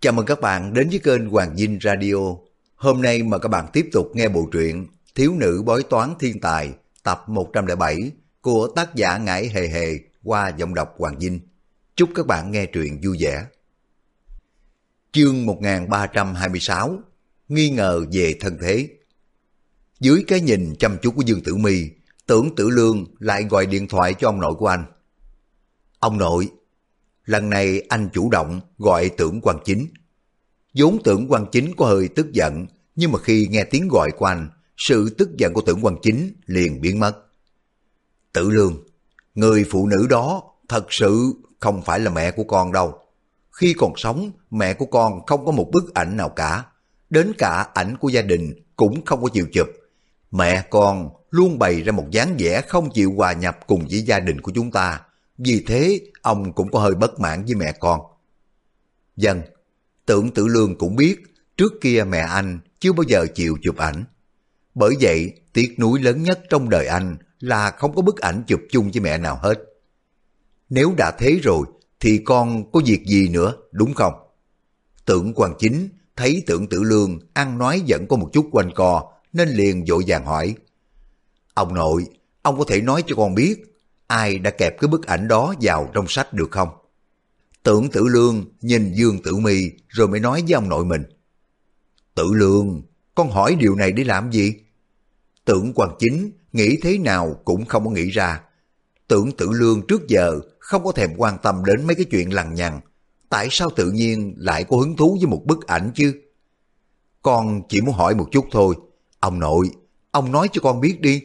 Chào mừng các bạn đến với kênh Hoàng Dinh Radio. Hôm nay mời các bạn tiếp tục nghe bộ truyện Thiếu nữ bói toán thiên tài tập 107 của tác giả Ngải Hề Hề qua giọng đọc Hoàng Dinh. Chúc các bạn nghe truyện vui vẻ. Chương 1326 Nghi ngờ về thân thế Dưới cái nhìn chăm chú của Dương Tử My, tưởng Tử Lương lại gọi điện thoại cho ông nội của anh. Ông nội, lần này anh chủ động gọi tưởng quan chính. vốn tưởng quan chính có hơi tức giận, nhưng mà khi nghe tiếng gọi của anh, sự tức giận của tưởng quan chính liền biến mất. Tử Lương, người phụ nữ đó thật sự không phải là mẹ của con đâu. Khi còn sống, mẹ của con không có một bức ảnh nào cả. Đến cả ảnh của gia đình cũng không có chịu chụp. Mẹ con luôn bày ra một dáng vẻ không chịu hòa nhập cùng với gia đình của chúng ta. Vì thế, ông cũng có hơi bất mãn với mẹ con. Dân, tưởng tử lương cũng biết, trước kia mẹ anh chưa bao giờ chịu chụp ảnh. Bởi vậy, tiếc nuối lớn nhất trong đời anh là không có bức ảnh chụp chung với mẹ nào hết. Nếu đã thế rồi, thì con có việc gì nữa, đúng không? Tưởng quan chính thấy tưởng tử lương ăn nói vẫn có một chút quanh co, nên liền vội vàng hỏi. Ông nội, ông có thể nói cho con biết ai đã kẹp cái bức ảnh đó vào trong sách được không? Tưởng tử lương nhìn Dương Tử Mi rồi mới nói với ông nội mình. Tử lương, con hỏi điều này để làm gì? Tưởng quan chính nghĩ thế nào cũng không có nghĩ ra. Tưởng tử lương trước giờ không có thèm quan tâm đến mấy cái chuyện lằng nhằng. Tại sao tự nhiên lại có hứng thú với một bức ảnh chứ? Con chỉ muốn hỏi một chút thôi. Ông nội, ông nói cho con biết đi.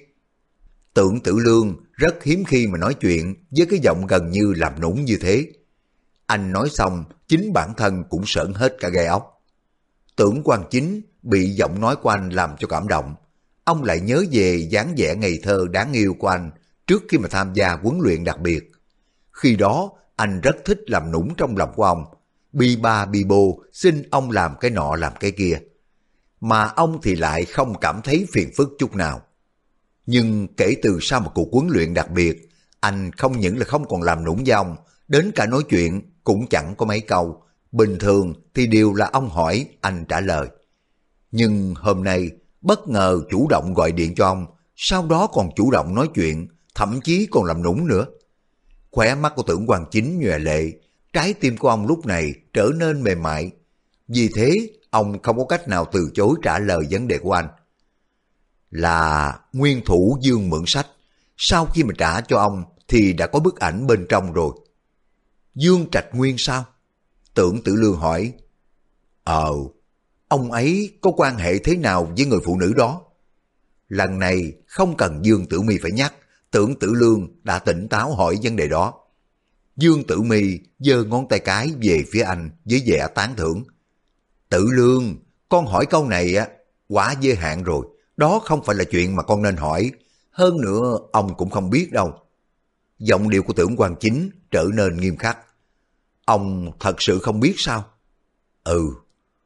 Tưởng tử lương rất hiếm khi mà nói chuyện với cái giọng gần như làm nũng như thế. Anh nói xong, chính bản thân cũng sợn hết cả gai ốc. Tưởng quan chính bị giọng nói của anh làm cho cảm động. Ông lại nhớ về dáng vẻ ngây thơ đáng yêu của anh trước khi mà tham gia huấn luyện đặc biệt. Khi đó, anh rất thích làm nũng trong lòng của ông. Bi ba bi bô xin ông làm cái nọ làm cái kia. Mà ông thì lại không cảm thấy phiền phức chút nào. Nhưng kể từ sau một cuộc huấn luyện đặc biệt, anh không những là không còn làm nũng dòng, đến cả nói chuyện cũng chẳng có mấy câu. Bình thường thì đều là ông hỏi, anh trả lời. Nhưng hôm nay, bất ngờ chủ động gọi điện cho ông, sau đó còn chủ động nói chuyện, thậm chí còn làm nũng nữa. Khỏe mắt của tưởng hoàng chính nhòe lệ, trái tim của ông lúc này trở nên mềm mại. Vì thế, ông không có cách nào từ chối trả lời vấn đề của anh là nguyên thủ dương mượn sách. Sau khi mà trả cho ông thì đã có bức ảnh bên trong rồi. Dương Trạch Nguyên sao? Tưởng tử lương hỏi. Ờ, ông ấy có quan hệ thế nào với người phụ nữ đó? Lần này không cần Dương Tử Mi phải nhắc, tưởng tử lương đã tỉnh táo hỏi vấn đề đó. Dương Tử Mi giơ ngón tay cái về phía anh với vẻ tán thưởng. Tử lương, con hỏi câu này á, quá giới hạn rồi. Đó không phải là chuyện mà con nên hỏi. Hơn nữa, ông cũng không biết đâu. Giọng điệu của tưởng quan chính trở nên nghiêm khắc. Ông thật sự không biết sao? Ừ,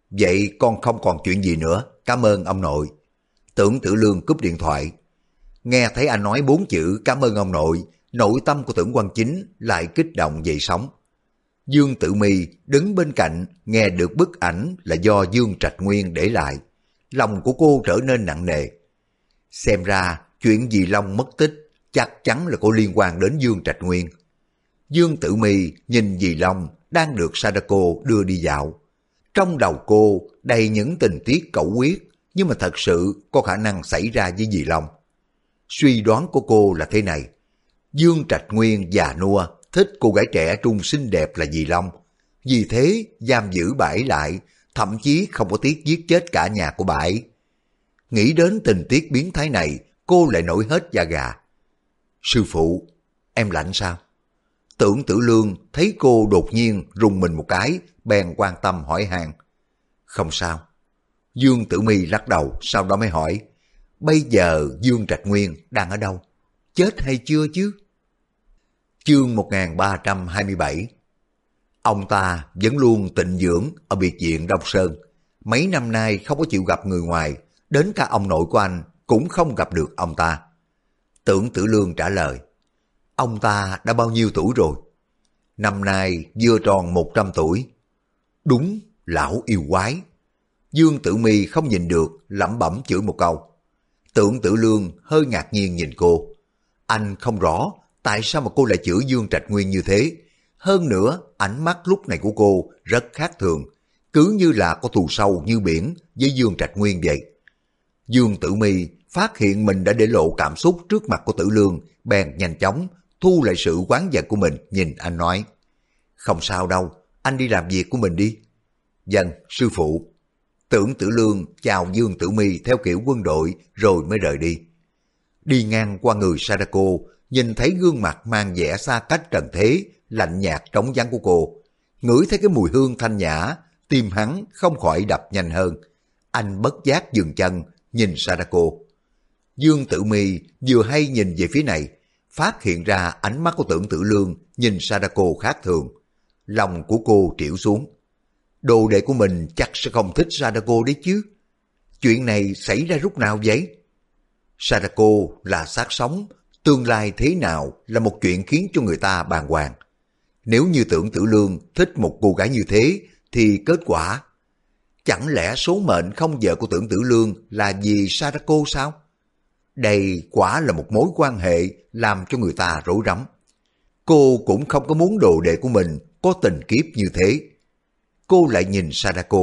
vậy con không còn chuyện gì nữa. Cảm ơn ông nội. Tưởng tử lương cúp điện thoại. Nghe thấy anh nói bốn chữ cảm ơn ông nội, nội tâm của tưởng quan chính lại kích động dậy sóng. Dương Tử Mi đứng bên cạnh nghe được bức ảnh là do Dương Trạch Nguyên để lại lòng của cô trở nên nặng nề. Xem ra, chuyện dì Long mất tích chắc chắn là có liên quan đến Dương Trạch Nguyên. Dương Tử Mi nhìn dì Long đang được Sadako đưa đi dạo. Trong đầu cô đầy những tình tiết cẩu quyết, nhưng mà thật sự có khả năng xảy ra với dì Long. Suy đoán của cô là thế này. Dương Trạch Nguyên già nua, thích cô gái trẻ trung xinh đẹp là dì Long. Vì thế, giam giữ bãi lại thậm chí không có tiếc giết chết cả nhà của bà ấy. Nghĩ đến tình tiết biến thái này, cô lại nổi hết da gà. Sư phụ, em lạnh sao? Tưởng tử lương thấy cô đột nhiên rùng mình một cái, bèn quan tâm hỏi hàng. Không sao. Dương tử mi lắc đầu, sau đó mới hỏi. Bây giờ Dương Trạch Nguyên đang ở đâu? Chết hay chưa chứ? Chương 1327 Ông ta vẫn luôn tịnh dưỡng ở biệt viện Đông Sơn. Mấy năm nay không có chịu gặp người ngoài, đến cả ông nội của anh cũng không gặp được ông ta. Tưởng tử lương trả lời, ông ta đã bao nhiêu tuổi rồi? Năm nay vừa tròn 100 tuổi. Đúng, lão yêu quái. Dương Tử Mi không nhìn được, lẩm bẩm chửi một câu. Tưởng Tử Lương hơi ngạc nhiên nhìn cô. Anh không rõ tại sao mà cô lại chửi Dương Trạch Nguyên như thế. Hơn nữa, ánh mắt lúc này của cô rất khác thường, cứ như là có thù sâu như biển với Dương Trạch Nguyên vậy. Dương Tử Mi phát hiện mình đã để lộ cảm xúc trước mặt của Tử Lương, bèn nhanh chóng thu lại sự quán giận của mình, nhìn anh nói. Không sao đâu, anh đi làm việc của mình đi. Dân, sư phụ. Tưởng Tử Lương chào Dương Tử Mi theo kiểu quân đội rồi mới rời đi. Đi ngang qua người Sadako, nhìn thấy gương mặt mang vẻ xa cách trần thế, lạnh nhạt trống vắng của cô. Ngửi thấy cái mùi hương thanh nhã, tim hắn không khỏi đập nhanh hơn. Anh bất giác dừng chân, nhìn Sadako. Dương Tử Mi vừa hay nhìn về phía này, phát hiện ra ánh mắt của tưởng tử lương nhìn Sadako khác thường. Lòng của cô triểu xuống. Đồ đệ của mình chắc sẽ không thích Sadako đấy chứ. Chuyện này xảy ra lúc nào vậy? Sadako là xác sống, tương lai thế nào là một chuyện khiến cho người ta bàng hoàng. Nếu như tưởng tử lương thích một cô gái như thế, thì kết quả... Chẳng lẽ số mệnh không vợ của tưởng tử lương là vì Sarako sao? Đây quả là một mối quan hệ làm cho người ta rối rắm. Cô cũng không có muốn đồ đệ của mình có tình kiếp như thế. Cô lại nhìn Sadako.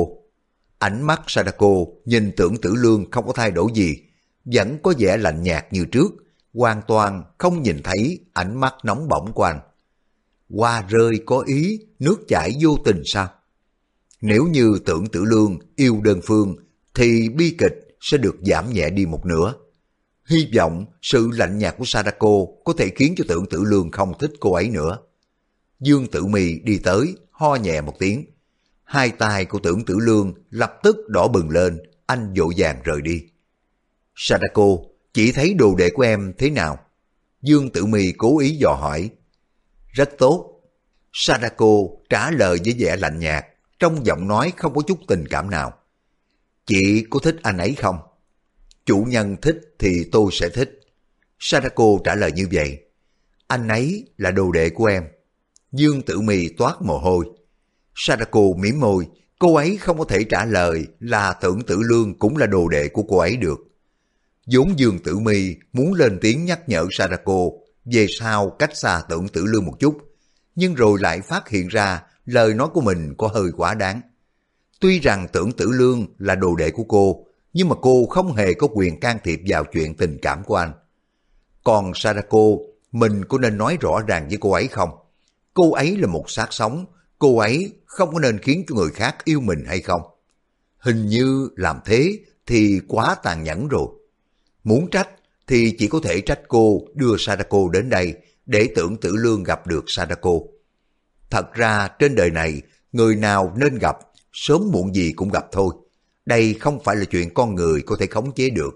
Ánh mắt Sadako nhìn tưởng tử lương không có thay đổi gì, vẫn có vẻ lạnh nhạt như trước, hoàn toàn không nhìn thấy ánh mắt nóng bỏng của anh. Hoa rơi có ý, nước chảy vô tình sao? Nếu như tưởng tử lương yêu đơn phương, thì bi kịch sẽ được giảm nhẹ đi một nửa. Hy vọng sự lạnh nhạt của Sadako có thể khiến cho tưởng tử lương không thích cô ấy nữa. Dương tử mì đi tới, ho nhẹ một tiếng. Hai tay của tưởng tử lương lập tức đỏ bừng lên, anh vội vàng rời đi. Sadako, chỉ thấy đồ đệ của em thế nào? Dương tử mì cố ý dò hỏi. Rất tốt. Sadako trả lời với vẻ lạnh nhạt, trong giọng nói không có chút tình cảm nào. Chị có thích anh ấy không? Chủ nhân thích thì tôi sẽ thích. Sadako trả lời như vậy. Anh ấy là đồ đệ của em. Dương Tử Mì toát mồ hôi. Sadako mỉm môi, cô ấy không có thể trả lời là tưởng tử lương cũng là đồ đệ của cô ấy được. vốn Dương Tử Mi muốn lên tiếng nhắc nhở Sadako về sau cách xa tưởng tử lương một chút, nhưng rồi lại phát hiện ra lời nói của mình có hơi quá đáng. Tuy rằng tưởng tử lương là đồ đệ của cô, nhưng mà cô không hề có quyền can thiệp vào chuyện tình cảm của anh. Còn Sadako, mình có nên nói rõ ràng với cô ấy không? Cô ấy là một xác sống, cô ấy không có nên khiến cho người khác yêu mình hay không? Hình như làm thế thì quá tàn nhẫn rồi. Muốn trách thì chỉ có thể trách cô đưa Sadako đến đây để tưởng tử lương gặp được Sadako. Thật ra trên đời này, người nào nên gặp, sớm muộn gì cũng gặp thôi. Đây không phải là chuyện con người có thể khống chế được.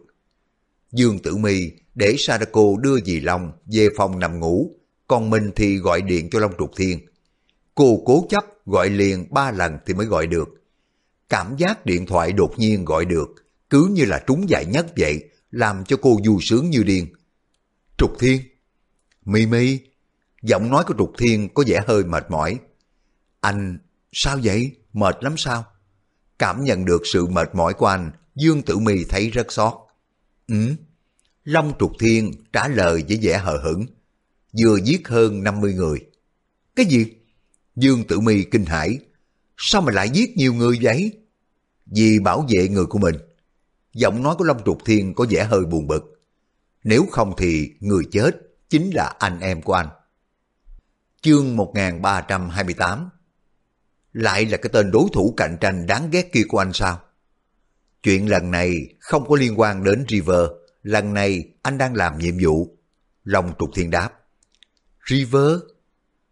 Dương Tử Mi để Sadako đưa dì Long về phòng nằm ngủ, còn mình thì gọi điện cho Long Trục Thiên. Cô cố chấp gọi liền ba lần thì mới gọi được. Cảm giác điện thoại đột nhiên gọi được, cứ như là trúng giải nhất vậy, làm cho cô vui sướng như điên. Trục Thiên, Mi Mi, giọng nói của Trục Thiên có vẻ hơi mệt mỏi. Anh, sao vậy? Mệt lắm sao? Cảm nhận được sự mệt mỏi của anh, Dương Tử Mi thấy rất xót. Ừ. Long Trục Thiên trả lời với vẻ hờ hững. Vừa giết hơn 50 người. Cái gì? Dương Tử Mi kinh hãi. Sao mà lại giết nhiều người vậy? Vì bảo vệ người của mình. Giọng nói của Long Trục Thiên có vẻ hơi buồn bực. Nếu không thì người chết chính là anh em của anh. Chương 1328 lại là cái tên đối thủ cạnh tranh đáng ghét kia của anh sao? Chuyện lần này không có liên quan đến River, lần này anh đang làm nhiệm vụ. Long trục thiên đáp. River?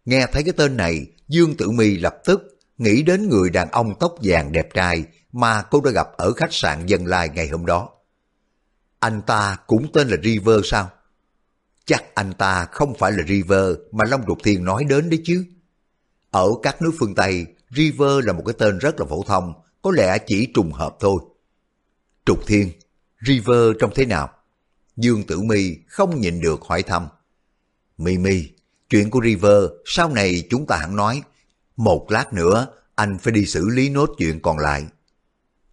Nghe thấy cái tên này, Dương Tử Mi lập tức nghĩ đến người đàn ông tóc vàng đẹp trai mà cô đã gặp ở khách sạn Dân Lai ngày hôm đó. Anh ta cũng tên là River sao? Chắc anh ta không phải là River mà Long Trục Thiên nói đến đấy chứ. Ở các nước phương Tây, River là một cái tên rất là phổ thông, có lẽ chỉ trùng hợp thôi. Trục Thiên, River trông thế nào? Dương Tử Mi không nhịn được hỏi thăm. Mi Mi, chuyện của River sau này chúng ta hẳn nói. Một lát nữa, anh phải đi xử lý nốt chuyện còn lại.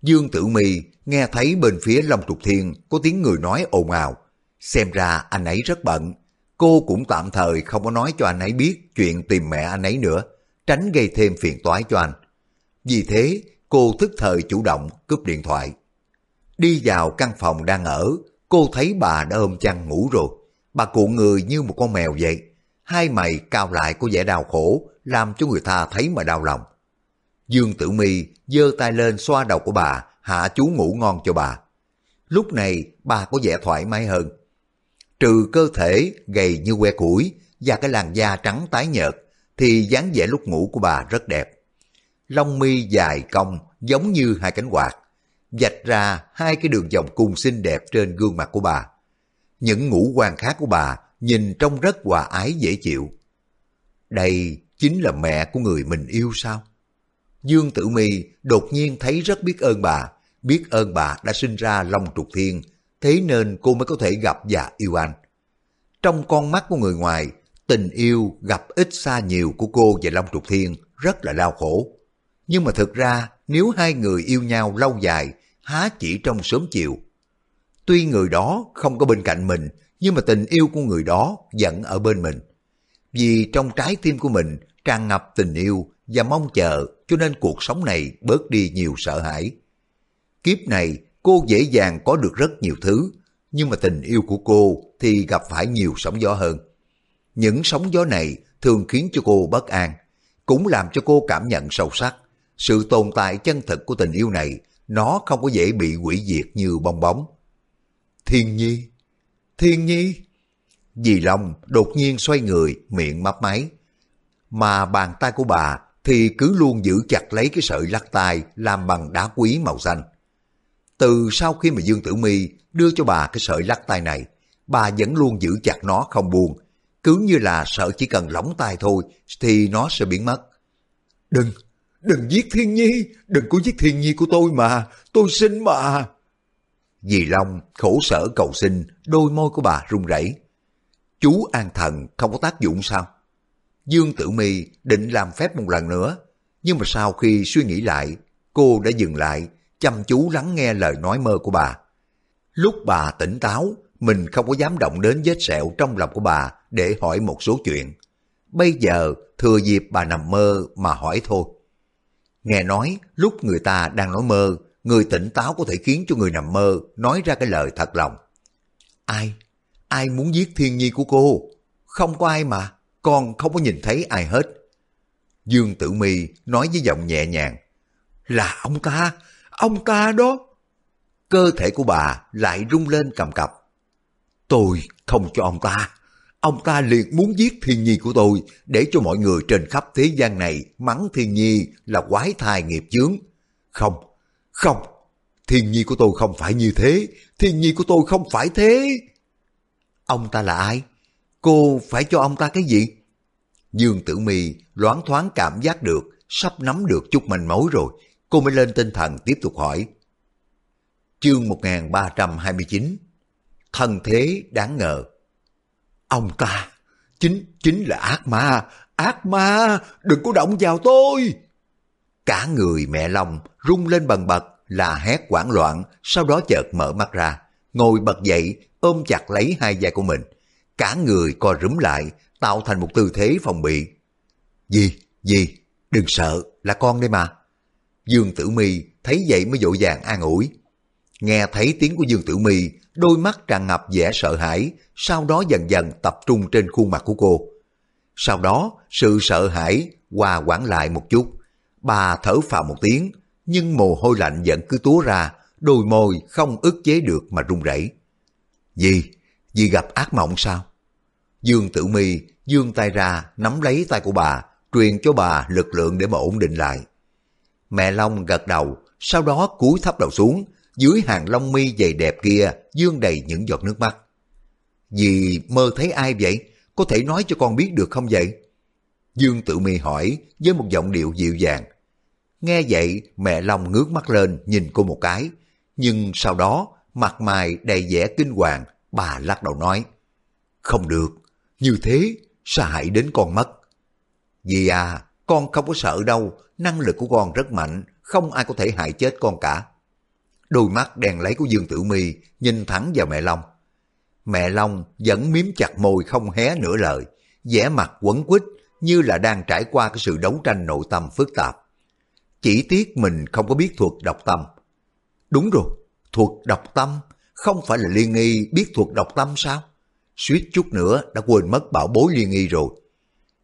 Dương Tử Mi nghe thấy bên phía Long Trục Thiên có tiếng người nói ồn ào. Xem ra anh ấy rất bận. Cô cũng tạm thời không có nói cho anh ấy biết chuyện tìm mẹ anh ấy nữa, tránh gây thêm phiền toái cho anh. Vì thế, cô thức thời chủ động cướp điện thoại. Đi vào căn phòng đang ở, cô thấy bà đã ôm chăn ngủ rồi. Bà cuộn người như một con mèo vậy. Hai mày cao lại có vẻ đau khổ, làm cho người ta thấy mà đau lòng. Dương Tử Mi giơ tay lên xoa đầu của bà, hạ chú ngủ ngon cho bà. Lúc này bà có vẻ thoải mái hơn. Trừ cơ thể gầy như que củi và cái làn da trắng tái nhợt, thì dáng vẻ lúc ngủ của bà rất đẹp. Lông mi dài cong giống như hai cánh quạt, dạch ra hai cái đường vòng cung xinh đẹp trên gương mặt của bà. Những ngũ quan khác của bà nhìn trông rất hòa ái dễ chịu. Đây chính là mẹ của người mình yêu sao? Dương Tử Mi đột nhiên thấy rất biết ơn bà, biết ơn bà đã sinh ra Long Trục Thiên, thế nên cô mới có thể gặp và yêu anh. Trong con mắt của người ngoài, tình yêu gặp ít xa nhiều của cô và Long Trục Thiên rất là đau khổ. Nhưng mà thực ra, nếu hai người yêu nhau lâu dài, há chỉ trong sớm chiều. Tuy người đó không có bên cạnh mình, nhưng mà tình yêu của người đó vẫn ở bên mình. Vì trong trái tim của mình tràn ngập tình yêu và mong chờ cho nên cuộc sống này bớt đi nhiều sợ hãi. Kiếp này cô dễ dàng có được rất nhiều thứ, nhưng mà tình yêu của cô thì gặp phải nhiều sóng gió hơn. Những sóng gió này thường khiến cho cô bất an, cũng làm cho cô cảm nhận sâu sắc. Sự tồn tại chân thực của tình yêu này, nó không có dễ bị hủy diệt như bong bóng. Thiên nhi, thiên nhi. Dì Long đột nhiên xoay người, miệng mấp máy. Mà bàn tay của bà thì cứ luôn giữ chặt lấy cái sợi lắc tay làm bằng đá quý màu xanh. Từ sau khi mà Dương Tử Mi đưa cho bà cái sợi lắc tay này, bà vẫn luôn giữ chặt nó không buông, cứ như là sợ chỉ cần lỏng tay thôi thì nó sẽ biến mất. Đừng, đừng giết Thiên Nhi, đừng có giết Thiên Nhi của tôi mà, tôi xin mà. Dì Long khổ sở cầu xin, đôi môi của bà run rẩy. Chú an thần không có tác dụng sao? Dương Tử Mi định làm phép một lần nữa, nhưng mà sau khi suy nghĩ lại, cô đã dừng lại, chăm chú lắng nghe lời nói mơ của bà. Lúc bà tỉnh táo, mình không có dám động đến vết sẹo trong lòng của bà để hỏi một số chuyện. Bây giờ thừa dịp bà nằm mơ mà hỏi thôi. Nghe nói lúc người ta đang nói mơ, người tỉnh táo có thể khiến cho người nằm mơ nói ra cái lời thật lòng. Ai? Ai muốn giết thiên nhi của cô? Không có ai mà con không có nhìn thấy ai hết. Dương Tử Mi nói với giọng nhẹ nhàng, là ông ta, ông ta đó. Cơ thể của bà lại rung lên cầm cập. Tôi không cho ông ta, ông ta liền muốn giết thiên nhi của tôi để cho mọi người trên khắp thế gian này mắng thiên nhi là quái thai nghiệp chướng. Không, không, thiên nhi của tôi không phải như thế, thiên nhi của tôi không phải thế. Ông ta là ai? Cô phải cho ông ta cái gì? Dương Tử Mi loáng thoáng cảm giác được sắp nắm được chút manh mối rồi. Cô mới lên tinh thần tiếp tục hỏi. Chương 1329 thần thế đáng ngờ Ông ta chính chính là ác ma, ác ma, đừng có động vào tôi. Cả người mẹ lòng rung lên bần bật là hét quảng loạn, sau đó chợt mở mắt ra, ngồi bật dậy, ôm chặt lấy hai vai của mình cả người co rúm lại, tạo thành một tư thế phòng bị. Gì, gì, đừng sợ, là con đây mà. Dương Tử Mi thấy vậy mới dội vàng an ủi. Nghe thấy tiếng của Dương Tử Mi, đôi mắt tràn ngập vẻ sợ hãi, sau đó dần dần tập trung trên khuôn mặt của cô. Sau đó, sự sợ hãi hòa quản lại một chút. Bà thở phào một tiếng, nhưng mồ hôi lạnh vẫn cứ túa ra, đôi môi không ức chế được mà run rẩy. Gì? Vì gặp ác mộng sao? Dương Tử Mi dương tay ra nắm lấy tay của bà, truyền cho bà lực lượng để mà ổn định lại. Mẹ Long gật đầu, sau đó cúi thấp đầu xuống, dưới hàng lông mi dày đẹp kia dương đầy những giọt nước mắt. Dì mơ thấy ai vậy? Có thể nói cho con biết được không vậy? Dương Tử Mi hỏi với một giọng điệu dịu dàng. Nghe vậy mẹ Long ngước mắt lên nhìn cô một cái, nhưng sau đó mặt mày đầy vẻ kinh hoàng, Bà lắc đầu nói, không được, như thế sẽ hại đến con mất. Dì à, con không có sợ đâu, năng lực của con rất mạnh, không ai có thể hại chết con cả. Đôi mắt đèn lấy của Dương Tử Mi nhìn thẳng vào mẹ Long. Mẹ Long vẫn miếm chặt môi không hé nửa lời, vẻ mặt quấn quýt như là đang trải qua cái sự đấu tranh nội tâm phức tạp. Chỉ tiếc mình không có biết thuật độc tâm. Đúng rồi, thuật độc tâm không phải là liên nghi biết thuộc độc tâm sao? Suýt chút nữa đã quên mất bảo bối liên nghi rồi.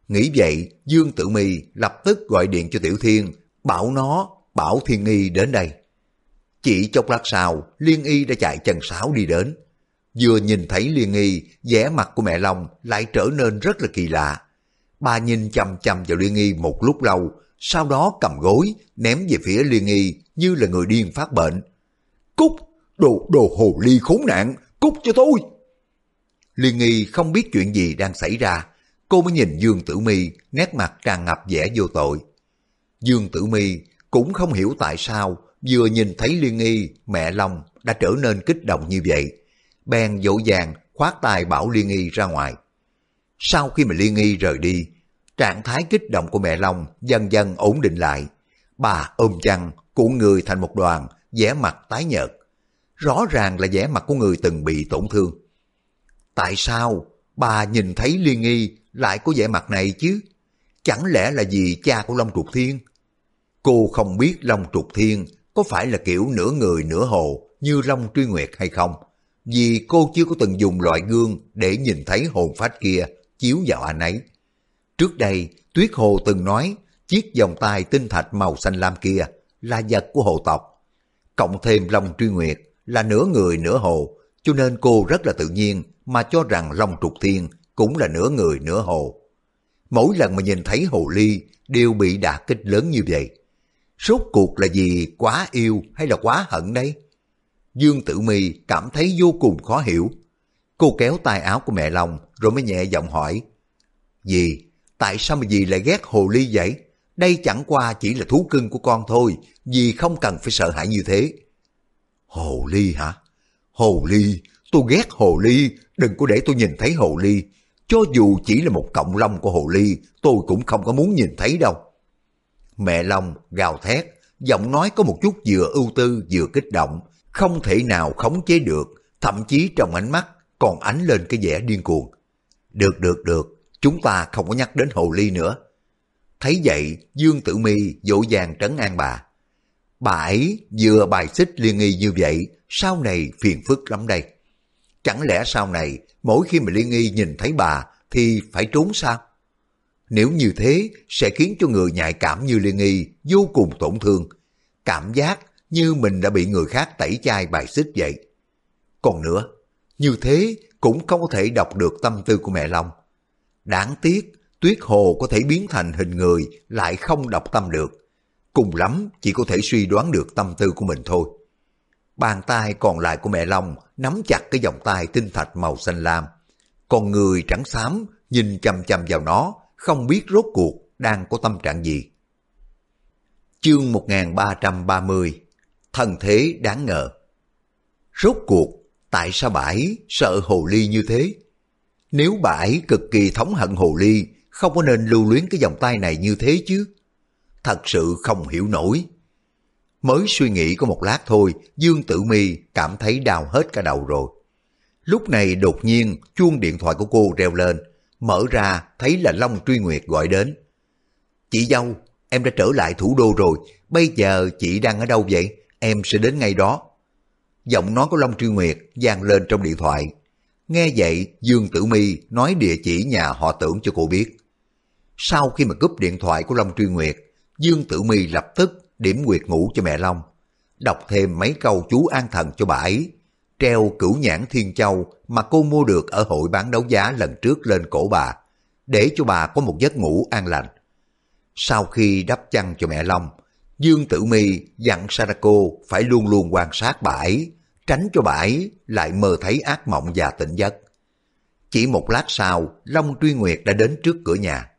Nghĩ vậy, Dương Tử Mi lập tức gọi điện cho Tiểu Thiên, bảo nó, bảo Thiên Nghi đến đây. Chỉ chốc lát sau, Liên Y đã chạy chân sáo đi đến. Vừa nhìn thấy Liên Y, vẻ mặt của mẹ Long lại trở nên rất là kỳ lạ. Bà nhìn chăm chăm vào Liên Y một lúc lâu, sau đó cầm gối, ném về phía Liên Y như là người điên phát bệnh. Cút! Đồ, đồ hồ ly khốn nạn! Cút cho tôi! Liên nghi không biết chuyện gì đang xảy ra, cô mới nhìn Dương Tử Mi nét mặt tràn ngập vẻ vô tội. Dương Tử Mi cũng không hiểu tại sao vừa nhìn thấy Liên Nghi, mẹ Long đã trở nên kích động như vậy. Bèn dỗ dàng khoát tay bảo Liên Nghi ra ngoài. Sau khi mà Liên Nghi rời đi, trạng thái kích động của mẹ Long dần dần ổn định lại. Bà ôm chăn, cuộn người thành một đoàn, vẻ mặt tái nhợt. Rõ ràng là vẻ mặt của người từng bị tổn thương. Tại sao bà nhìn thấy Liên Nghi lại có vẻ mặt này chứ? Chẳng lẽ là vì cha của Long Trục Thiên? Cô không biết Long Trục Thiên có phải là kiểu nửa người nửa hồ như Long Truy Nguyệt hay không? Vì cô chưa có từng dùng loại gương để nhìn thấy hồn phách kia chiếu vào anh ấy. Trước đây, Tuyết Hồ từng nói chiếc vòng tay tinh thạch màu xanh lam kia là vật của hồ tộc. Cộng thêm Long Truy Nguyệt là nửa người nửa hồ, cho nên cô rất là tự nhiên mà cho rằng Long Trục Thiên cũng là nửa người nửa hồ. Mỗi lần mà nhìn thấy hồ ly đều bị đả kích lớn như vậy. Rốt cuộc là gì quá yêu hay là quá hận đấy? Dương Tử Mi cảm thấy vô cùng khó hiểu. Cô kéo tay áo của mẹ Long rồi mới nhẹ giọng hỏi. Dì, tại sao mà dì lại ghét hồ ly vậy? Đây chẳng qua chỉ là thú cưng của con thôi, dì không cần phải sợ hãi như thế. Hồ ly hả? Hồ ly, tôi ghét hồ ly, đừng có để tôi nhìn thấy hồ ly. Cho dù chỉ là một cộng lông của hồ ly, tôi cũng không có muốn nhìn thấy đâu. Mẹ Long gào thét, giọng nói có một chút vừa ưu tư vừa kích động, không thể nào khống chế được, thậm chí trong ánh mắt còn ánh lên cái vẻ điên cuồng. Được được được, chúng ta không có nhắc đến hồ ly nữa. Thấy vậy, Dương Tử Mi dỗ dàng trấn an bà. Bà ấy vừa bài xích liên nghi như vậy, sau này phiền phức lắm đây. Chẳng lẽ sau này, mỗi khi mà liên nghi nhìn thấy bà thì phải trốn sao? Nếu như thế sẽ khiến cho người nhạy cảm như Liên Nghi vô cùng tổn thương. Cảm giác như mình đã bị người khác tẩy chay bài xích vậy. Còn nữa, như thế cũng không có thể đọc được tâm tư của mẹ Long. Đáng tiếc, Tuyết Hồ có thể biến thành hình người lại không đọc tâm được. Cùng lắm chỉ có thể suy đoán được tâm tư của mình thôi. Bàn tay còn lại của mẹ Long nắm chặt cái vòng tay tinh thạch màu xanh lam. Còn người trắng xám nhìn chăm chăm vào nó không biết rốt cuộc đang có tâm trạng gì. Chương 1330 Thần thế đáng ngờ Rốt cuộc, tại sao bà ấy sợ hồ ly như thế? Nếu bà ấy cực kỳ thống hận hồ ly, không có nên lưu luyến cái vòng tay này như thế chứ? Thật sự không hiểu nổi. Mới suy nghĩ có một lát thôi, Dương Tử Mi cảm thấy đau hết cả đầu rồi. Lúc này đột nhiên chuông điện thoại của cô reo lên, mở ra thấy là Long Truy Nguyệt gọi đến. Chị dâu, em đã trở lại thủ đô rồi, bây giờ chị đang ở đâu vậy? Em sẽ đến ngay đó. Giọng nói của Long Truy Nguyệt vang lên trong điện thoại. Nghe vậy, Dương Tử Mi nói địa chỉ nhà họ tưởng cho cô biết. Sau khi mà cúp điện thoại của Long Truy Nguyệt, Dương Tử Mi lập tức điểm Nguyệt ngủ cho mẹ Long. Đọc thêm mấy câu chú an thần cho bà ấy, treo cửu nhãn thiên châu mà cô mua được ở hội bán đấu giá lần trước lên cổ bà, để cho bà có một giấc ngủ an lành. Sau khi đắp chăn cho mẹ Long, Dương Tử Mi dặn Sadako phải luôn luôn quan sát bà ấy, tránh cho bà ấy lại mơ thấy ác mộng và tỉnh giấc. Chỉ một lát sau, Long Truy Nguyệt đã đến trước cửa nhà.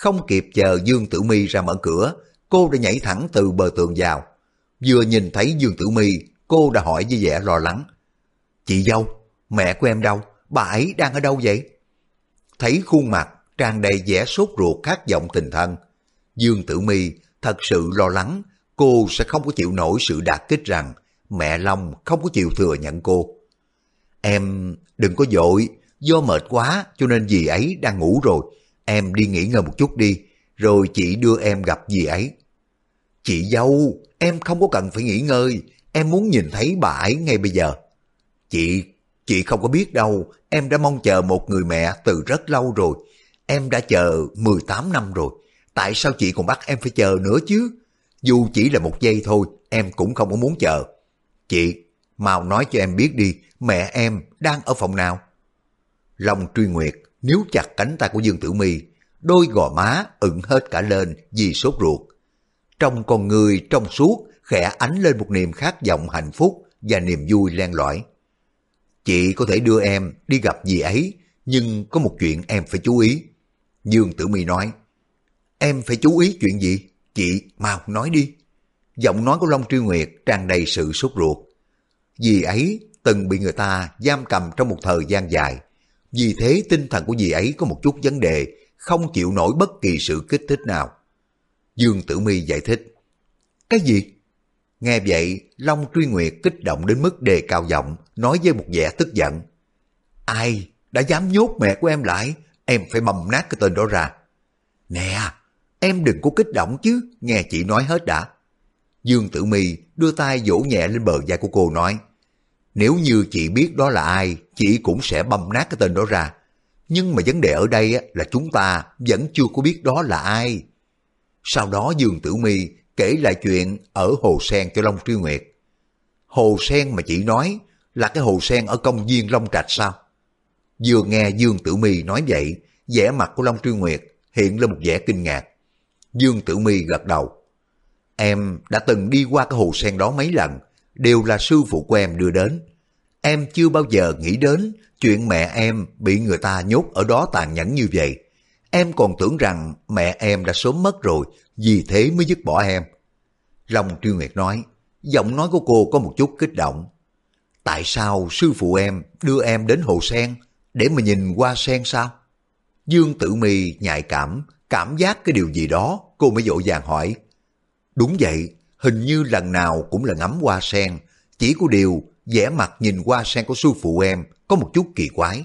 Không kịp chờ Dương Tử Mi ra mở cửa, cô đã nhảy thẳng từ bờ tường vào. Vừa nhìn thấy Dương Tử Mi, cô đã hỏi với vẻ lo lắng. Chị dâu, mẹ của em đâu? Bà ấy đang ở đâu vậy? Thấy khuôn mặt tràn đầy vẻ sốt ruột khát vọng tình thân. Dương Tử Mi thật sự lo lắng cô sẽ không có chịu nổi sự đả kích rằng mẹ Long không có chịu thừa nhận cô. Em đừng có dội, do mệt quá cho nên dì ấy đang ngủ rồi. Em đi nghỉ ngơi một chút đi, rồi chị đưa em gặp dì ấy. Chị dâu, em không có cần phải nghỉ ngơi, em muốn nhìn thấy bà ấy ngay bây giờ. Chị, chị không có biết đâu, em đã mong chờ một người mẹ từ rất lâu rồi. Em đã chờ 18 năm rồi, tại sao chị còn bắt em phải chờ nữa chứ? Dù chỉ là một giây thôi, em cũng không có muốn chờ. Chị, mau nói cho em biết đi, mẹ em đang ở phòng nào? Long truy nguyệt, níu chặt cánh tay của Dương Tử Mi, đôi gò má ửng hết cả lên vì sốt ruột. Trong con người trong suốt khẽ ánh lên một niềm khát vọng hạnh phúc và niềm vui len lỏi. Chị có thể đưa em đi gặp gì ấy, nhưng có một chuyện em phải chú ý. Dương Tử Mi nói, em phải chú ý chuyện gì? Chị, mau nói đi. Giọng nói của Long Truy Nguyệt tràn đầy sự sốt ruột. Dì ấy từng bị người ta giam cầm trong một thời gian dài. Vì thế tinh thần của dì ấy có một chút vấn đề, không chịu nổi bất kỳ sự kích thích nào. Dương Tử Mi giải thích. Cái gì? Nghe vậy, Long Truy Nguyệt kích động đến mức đề cao giọng, nói với một vẻ tức giận. Ai đã dám nhốt mẹ của em lại, em phải bầm nát cái tên đó ra. Nè, em đừng có kích động chứ, nghe chị nói hết đã. Dương Tử Mi đưa tay vỗ nhẹ lên bờ vai của cô nói, nếu như chị biết đó là ai, chị cũng sẽ bầm nát cái tên đó ra. Nhưng mà vấn đề ở đây là chúng ta vẫn chưa có biết đó là ai. Sau đó Dương Tử Mi kể lại chuyện ở Hồ Sen cho Long Truy Nguyệt. Hồ Sen mà chị nói là cái Hồ Sen ở công viên Long Trạch sao? Vừa nghe Dương Tử Mi nói vậy, vẻ mặt của Long Truy Nguyệt hiện lên một vẻ kinh ngạc. Dương Tử Mi gật đầu. Em đã từng đi qua cái hồ sen đó mấy lần, đều là sư phụ của em đưa đến. Em chưa bao giờ nghĩ đến chuyện mẹ em bị người ta nhốt ở đó tàn nhẫn như vậy. Em còn tưởng rằng mẹ em đã sớm mất rồi, vì thế mới dứt bỏ em. Long Triêu Nguyệt nói, giọng nói của cô có một chút kích động. Tại sao sư phụ em đưa em đến hồ sen để mà nhìn qua sen sao? Dương Tử Mi nhạy cảm, cảm giác cái điều gì đó, cô mới dội vàng hỏi. Đúng vậy, hình như lần nào cũng là ngắm hoa sen, chỉ có điều vẻ mặt nhìn qua sen của sư phụ em có một chút kỳ quái.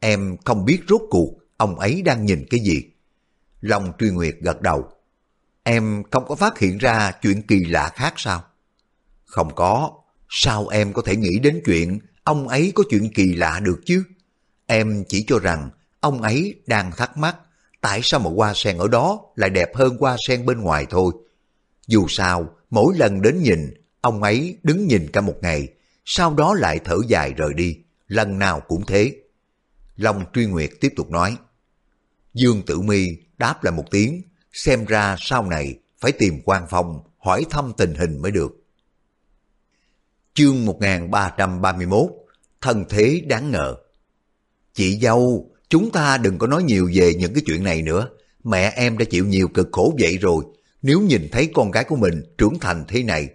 Em không biết rốt cuộc ông ấy đang nhìn cái gì. Long Truy Nguyệt gật đầu. Em không có phát hiện ra chuyện kỳ lạ khác sao? Không có. Sao em có thể nghĩ đến chuyện ông ấy có chuyện kỳ lạ được chứ? Em chỉ cho rằng ông ấy đang thắc mắc tại sao mà hoa sen ở đó lại đẹp hơn hoa sen bên ngoài thôi. Dù sao, mỗi lần đến nhìn, ông ấy đứng nhìn cả một ngày, sau đó lại thở dài rời đi, lần nào cũng thế. Long Truy Nguyệt tiếp tục nói. Dương Tử Mi đáp lại một tiếng, xem ra sau này phải tìm quan phong hỏi thăm tình hình mới được. Chương 1331 thần thế đáng ngờ Chị dâu, chúng ta đừng có nói nhiều về những cái chuyện này nữa. Mẹ em đã chịu nhiều cực khổ vậy rồi, nếu nhìn thấy con gái của mình trưởng thành thế này,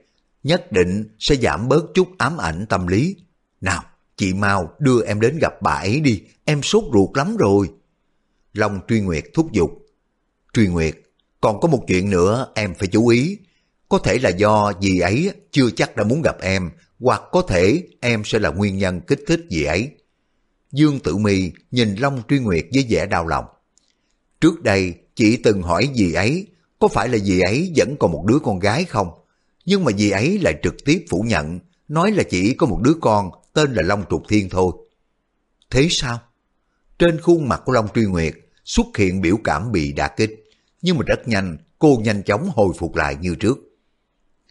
nhất định sẽ giảm bớt chút ám ảnh tâm lý. Nào, chị mau đưa em đến gặp bà ấy đi, em sốt ruột lắm rồi. Long Truy Nguyệt thúc giục. Truy Nguyệt, còn có một chuyện nữa em phải chú ý. Có thể là do dì ấy chưa chắc đã muốn gặp em, hoặc có thể em sẽ là nguyên nhân kích thích dì ấy. Dương Tử Mi nhìn Long Truy Nguyệt với vẻ đau lòng. Trước đây, chị từng hỏi dì ấy có phải là dì ấy vẫn còn một đứa con gái không? Nhưng mà dì ấy lại trực tiếp phủ nhận, nói là chỉ có một đứa con tên là Long Trục Thiên thôi. Thế sao? Trên khuôn mặt của Long Truy Nguyệt xuất hiện biểu cảm bị đả kích, nhưng mà rất nhanh cô nhanh chóng hồi phục lại như trước.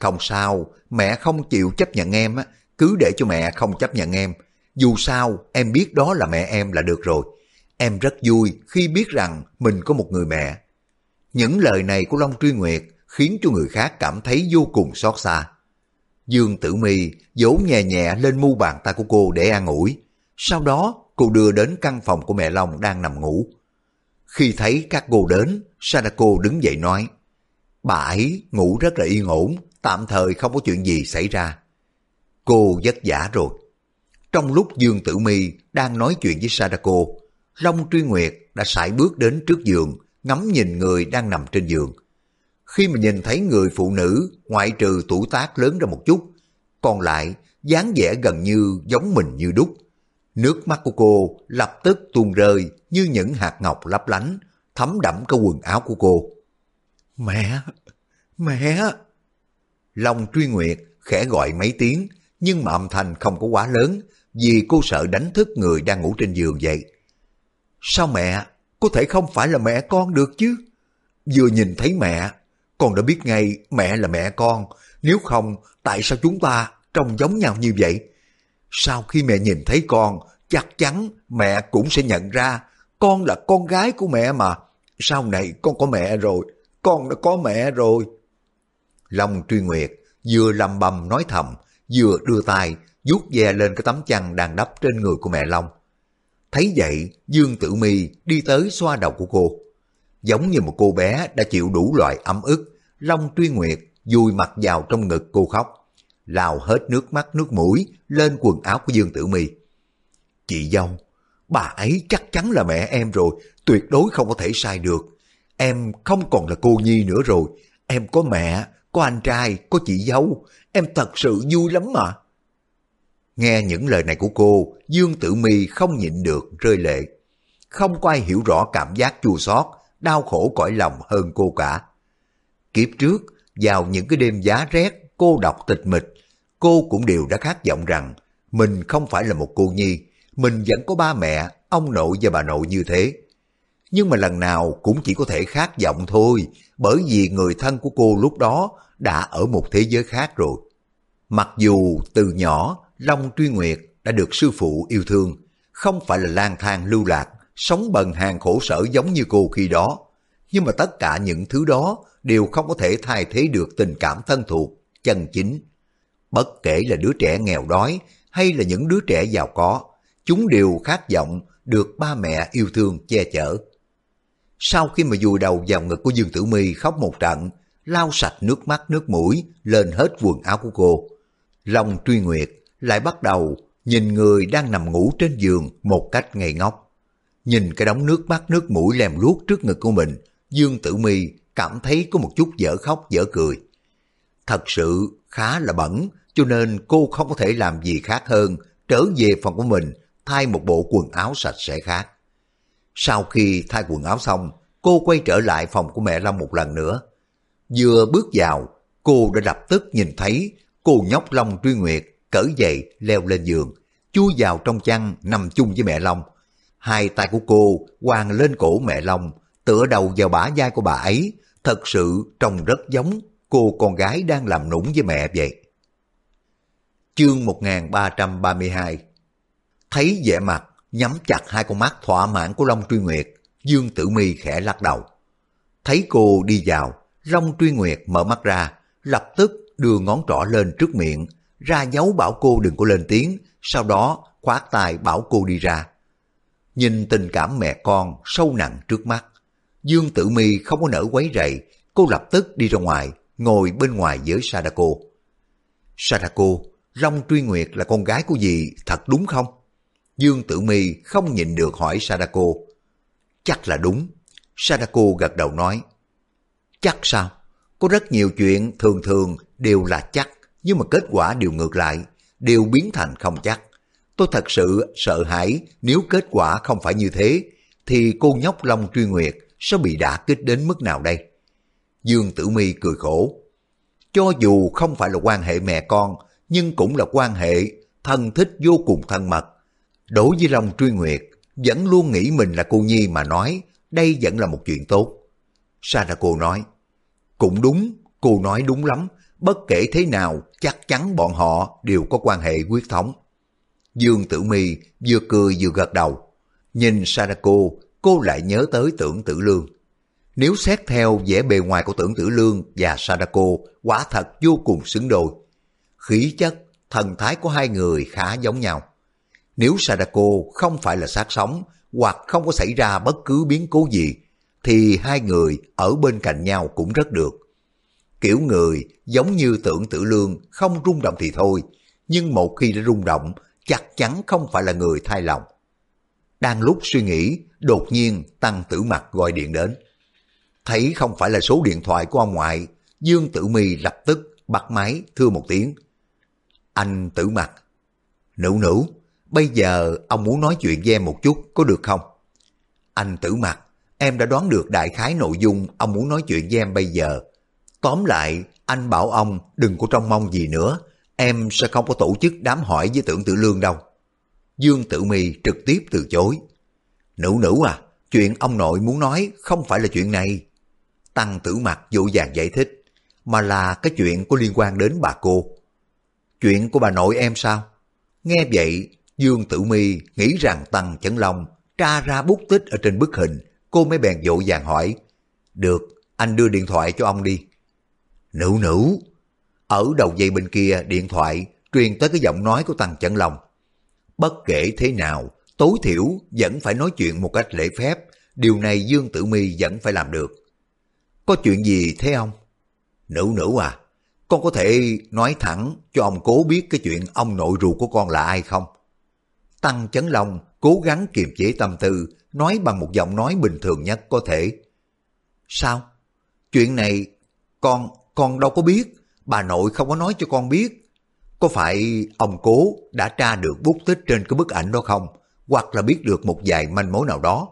Không sao, mẹ không chịu chấp nhận em, cứ để cho mẹ không chấp nhận em. Dù sao, em biết đó là mẹ em là được rồi. Em rất vui khi biết rằng mình có một người mẹ. Những lời này của Long Truy Nguyệt khiến cho người khác cảm thấy vô cùng xót xa. Dương Tử Mi vỗ nhẹ nhẹ lên mu bàn tay của cô để an ủi. Sau đó cô đưa đến căn phòng của mẹ Long đang nằm ngủ. Khi thấy các cô đến, Sadako đứng dậy nói, bà ấy ngủ rất là yên ổn, tạm thời không có chuyện gì xảy ra. Cô vất vả rồi. Trong lúc Dương Tử Mi đang nói chuyện với Sadako, Long Truy Nguyệt đã sải bước đến trước giường, ngắm nhìn người đang nằm trên giường khi mà nhìn thấy người phụ nữ ngoại trừ tuổi tác lớn ra một chút, còn lại dáng vẻ gần như giống mình như đúc. Nước mắt của cô lập tức tuôn rơi như những hạt ngọc lấp lánh, thấm đẫm cái quần áo của cô. Mẹ! Mẹ! Long truy nguyệt khẽ gọi mấy tiếng, nhưng mà âm thanh không có quá lớn, vì cô sợ đánh thức người đang ngủ trên giường vậy. Sao mẹ? Có thể không phải là mẹ con được chứ? Vừa nhìn thấy mẹ, con đã biết ngay mẹ là mẹ con, nếu không tại sao chúng ta trông giống nhau như vậy? Sau khi mẹ nhìn thấy con, chắc chắn mẹ cũng sẽ nhận ra con là con gái của mẹ mà. Sau này con có mẹ rồi, con đã có mẹ rồi. Long truy nguyệt vừa lầm bầm nói thầm, vừa đưa tay vuốt ve lên cái tấm chăn đang đắp trên người của mẹ Long. Thấy vậy, Dương Tử Mi đi tới xoa đầu của cô. Giống như một cô bé đã chịu đủ loại ấm ức, Long Truy Nguyệt vùi mặt vào trong ngực cô khóc, lao hết nước mắt nước mũi lên quần áo của Dương Tử Mi. Chị dâu, bà ấy chắc chắn là mẹ em rồi, tuyệt đối không có thể sai được. Em không còn là cô Nhi nữa rồi, em có mẹ, có anh trai, có chị dâu, em thật sự vui lắm mà. Nghe những lời này của cô, Dương Tử Mi không nhịn được rơi lệ. Không có ai hiểu rõ cảm giác chua xót, đau khổ cõi lòng hơn cô cả. Kiếp trước, vào những cái đêm giá rét, cô đọc tịch mịch, cô cũng đều đã khát vọng rằng mình không phải là một cô nhi, mình vẫn có ba mẹ, ông nội và bà nội như thế. Nhưng mà lần nào cũng chỉ có thể khát vọng thôi, bởi vì người thân của cô lúc đó đã ở một thế giới khác rồi. Mặc dù từ nhỏ Long Truy Nguyệt đã được sư phụ yêu thương, không phải là lang thang lưu lạc, sống bần hàng khổ sở giống như cô khi đó. Nhưng mà tất cả những thứ đó đều không có thể thay thế được tình cảm thân thuộc, chân chính. Bất kể là đứa trẻ nghèo đói hay là những đứa trẻ giàu có, chúng đều khát vọng được ba mẹ yêu thương che chở. Sau khi mà vùi đầu vào ngực của Dương Tử My khóc một trận, lau sạch nước mắt nước mũi lên hết quần áo của cô. Long truy nguyệt lại bắt đầu nhìn người đang nằm ngủ trên giường một cách ngây ngốc. Nhìn cái đống nước mắt nước mũi lèm luốt trước ngực của mình, Dương Tử Mi cảm thấy có một chút dở khóc dở cười. Thật sự khá là bẩn, cho nên cô không có thể làm gì khác hơn trở về phòng của mình thay một bộ quần áo sạch sẽ khác. Sau khi thay quần áo xong, cô quay trở lại phòng của mẹ Long một lần nữa. Vừa bước vào, cô đã lập tức nhìn thấy cô nhóc Long Truy Nguyệt cởi giày leo lên giường, chui vào trong chăn nằm chung với mẹ Long. Hai tay của cô quàng lên cổ mẹ Long, tựa đầu vào bả vai của bà ấy, thật sự trông rất giống cô con gái đang làm nũng với mẹ vậy. Chương 1332 Thấy vẻ mặt, nhắm chặt hai con mắt thỏa mãn của Long Truy Nguyệt, Dương Tử Mi khẽ lắc đầu. Thấy cô đi vào, Long Truy Nguyệt mở mắt ra, lập tức đưa ngón trỏ lên trước miệng, ra dấu bảo cô đừng có lên tiếng, sau đó khoát tay bảo cô đi ra. Nhìn tình cảm mẹ con sâu nặng trước mắt, Dương Tử Mi không có nỡ quấy rầy, cô lập tức đi ra ngoài, ngồi bên ngoài với Sadako. Sadako, Long Truy Nguyệt là con gái của dì, thật đúng không? Dương Tử Mi không nhìn được hỏi Sadako. Chắc là đúng. Sadako gật đầu nói. Chắc sao? Có rất nhiều chuyện thường thường đều là chắc nhưng mà kết quả đều ngược lại, đều biến thành không chắc. Tôi thật sự sợ hãi nếu kết quả không phải như thế, thì cô nhóc Long Truy Nguyệt sẽ bị đả kích đến mức nào đây? Dương Tử Mi cười khổ. Cho dù không phải là quan hệ mẹ con, nhưng cũng là quan hệ thân thích vô cùng thân mật. Đối với Long Truy Nguyệt, vẫn luôn nghĩ mình là cô Nhi mà nói, đây vẫn là một chuyện tốt. Sadako nói, cũng đúng, cô nói đúng lắm, bất kể thế nào chắc chắn bọn họ đều có quan hệ quyết thống. Dương Tử Mi vừa cười vừa gật đầu. Nhìn Sadako, cô lại nhớ tới tưởng tử lương. Nếu xét theo vẻ bề ngoài của tưởng tử lương và Sadako, quả thật vô cùng xứng đôi. Khí chất, thần thái của hai người khá giống nhau. Nếu Sadako không phải là sát sống hoặc không có xảy ra bất cứ biến cố gì, thì hai người ở bên cạnh nhau cũng rất được. Kiểu người giống như tưởng tử lương không rung động thì thôi, nhưng một khi đã rung động chắc chắn không phải là người thay lòng. Đang lúc suy nghĩ, đột nhiên Tăng Tử Mặt gọi điện đến. Thấy không phải là số điện thoại của ông ngoại, Dương Tử Mi lập tức bắt máy thưa một tiếng. Anh Tử Mặt, nữ nữ, bây giờ ông muốn nói chuyện với em một chút có được không? Anh Tử Mặt, em đã đoán được đại khái nội dung ông muốn nói chuyện với em bây giờ. Tóm lại, anh bảo ông đừng có trông mong gì nữa, em sẽ không có tổ chức đám hỏi với tưởng tử lương đâu. Dương Tử Mi trực tiếp từ chối. Nữ nữ à, chuyện ông nội muốn nói không phải là chuyện này. Tăng tử mặt dỗ dàng giải thích, mà là cái chuyện có liên quan đến bà cô. Chuyện của bà nội em sao? Nghe vậy, Dương Tử Mi nghĩ rằng Tăng Chấn Long tra ra bút tích ở trên bức hình, cô mới bèn dỗ dàng hỏi. Được, anh đưa điện thoại cho ông đi. Nữ nữ, ở đầu dây bên kia điện thoại truyền tới cái giọng nói của Tăng Chấn Long. Bất kể thế nào, tối thiểu vẫn phải nói chuyện một cách lễ phép, điều này Dương Tử Mi vẫn phải làm được. Có chuyện gì thế ông? Nữ nữ à, con có thể nói thẳng cho ông cố biết cái chuyện ông nội ruột của con là ai không? Tăng Chấn Long cố gắng kiềm chế tâm tư, nói bằng một giọng nói bình thường nhất có thể. Sao? Chuyện này con, con đâu có biết, bà nội không có nói cho con biết. Có phải ông cố đã tra được bút tích trên cái bức ảnh đó không? Hoặc là biết được một vài manh mối nào đó?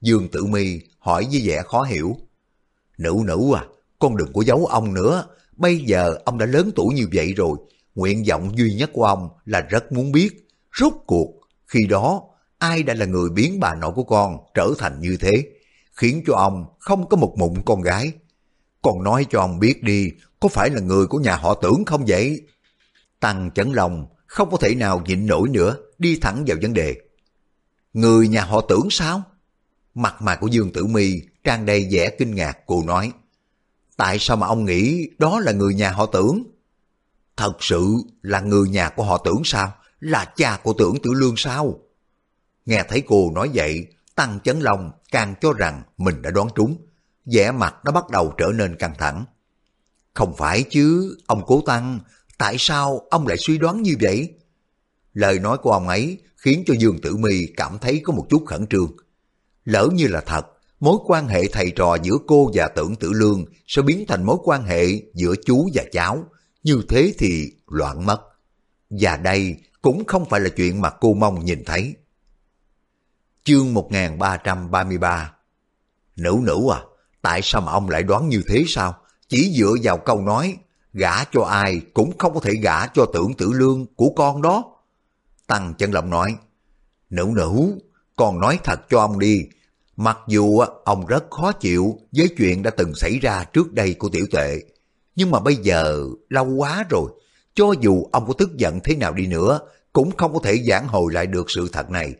Dương Tử Mi hỏi với vẻ khó hiểu. Nữ nữ à, con đừng có giấu ông nữa. Bây giờ ông đã lớn tuổi như vậy rồi. Nguyện vọng duy nhất của ông là rất muốn biết. Rốt cuộc, khi đó, ai đã là người biến bà nội của con trở thành như thế? Khiến cho ông không có một mụn con gái. Còn nói cho ông biết đi, có phải là người của nhà họ tưởng không vậy? Tăng chấn lòng, không có thể nào nhịn nổi nữa, đi thẳng vào vấn đề. Người nhà họ tưởng sao? Mặt mày của Dương Tử Mi trang đầy vẻ kinh ngạc, cô nói. Tại sao mà ông nghĩ đó là người nhà họ tưởng? Thật sự là người nhà của họ tưởng sao? Là cha của tưởng tử lương sao? Nghe thấy cô nói vậy, Tăng Chấn Long càng cho rằng mình đã đoán trúng. vẻ mặt nó bắt đầu trở nên căng thẳng. Không phải chứ, ông Cố Tăng, tại sao ông lại suy đoán như vậy? Lời nói của ông ấy khiến cho Dương Tử Mi cảm thấy có một chút khẩn trương. Lỡ như là thật, mối quan hệ thầy trò giữa cô và tưởng tử lương sẽ biến thành mối quan hệ giữa chú và cháu. Như thế thì loạn mất. Và đây cũng không phải là chuyện mà cô mong nhìn thấy. Chương 1333 Nữ nữ à, tại sao mà ông lại đoán như thế sao? Chỉ dựa vào câu nói, gả cho ai cũng không có thể gả cho tưởng tử lương của con đó. Tăng chân lòng nói, nữ nữ, con nói thật cho ông đi, mặc dù à, ông rất khó chịu với chuyện đã từng xảy ra trước đây của tiểu tuệ, nhưng mà bây giờ lâu quá rồi, cho dù ông có tức giận thế nào đi nữa, cũng không có thể giảng hồi lại được sự thật này.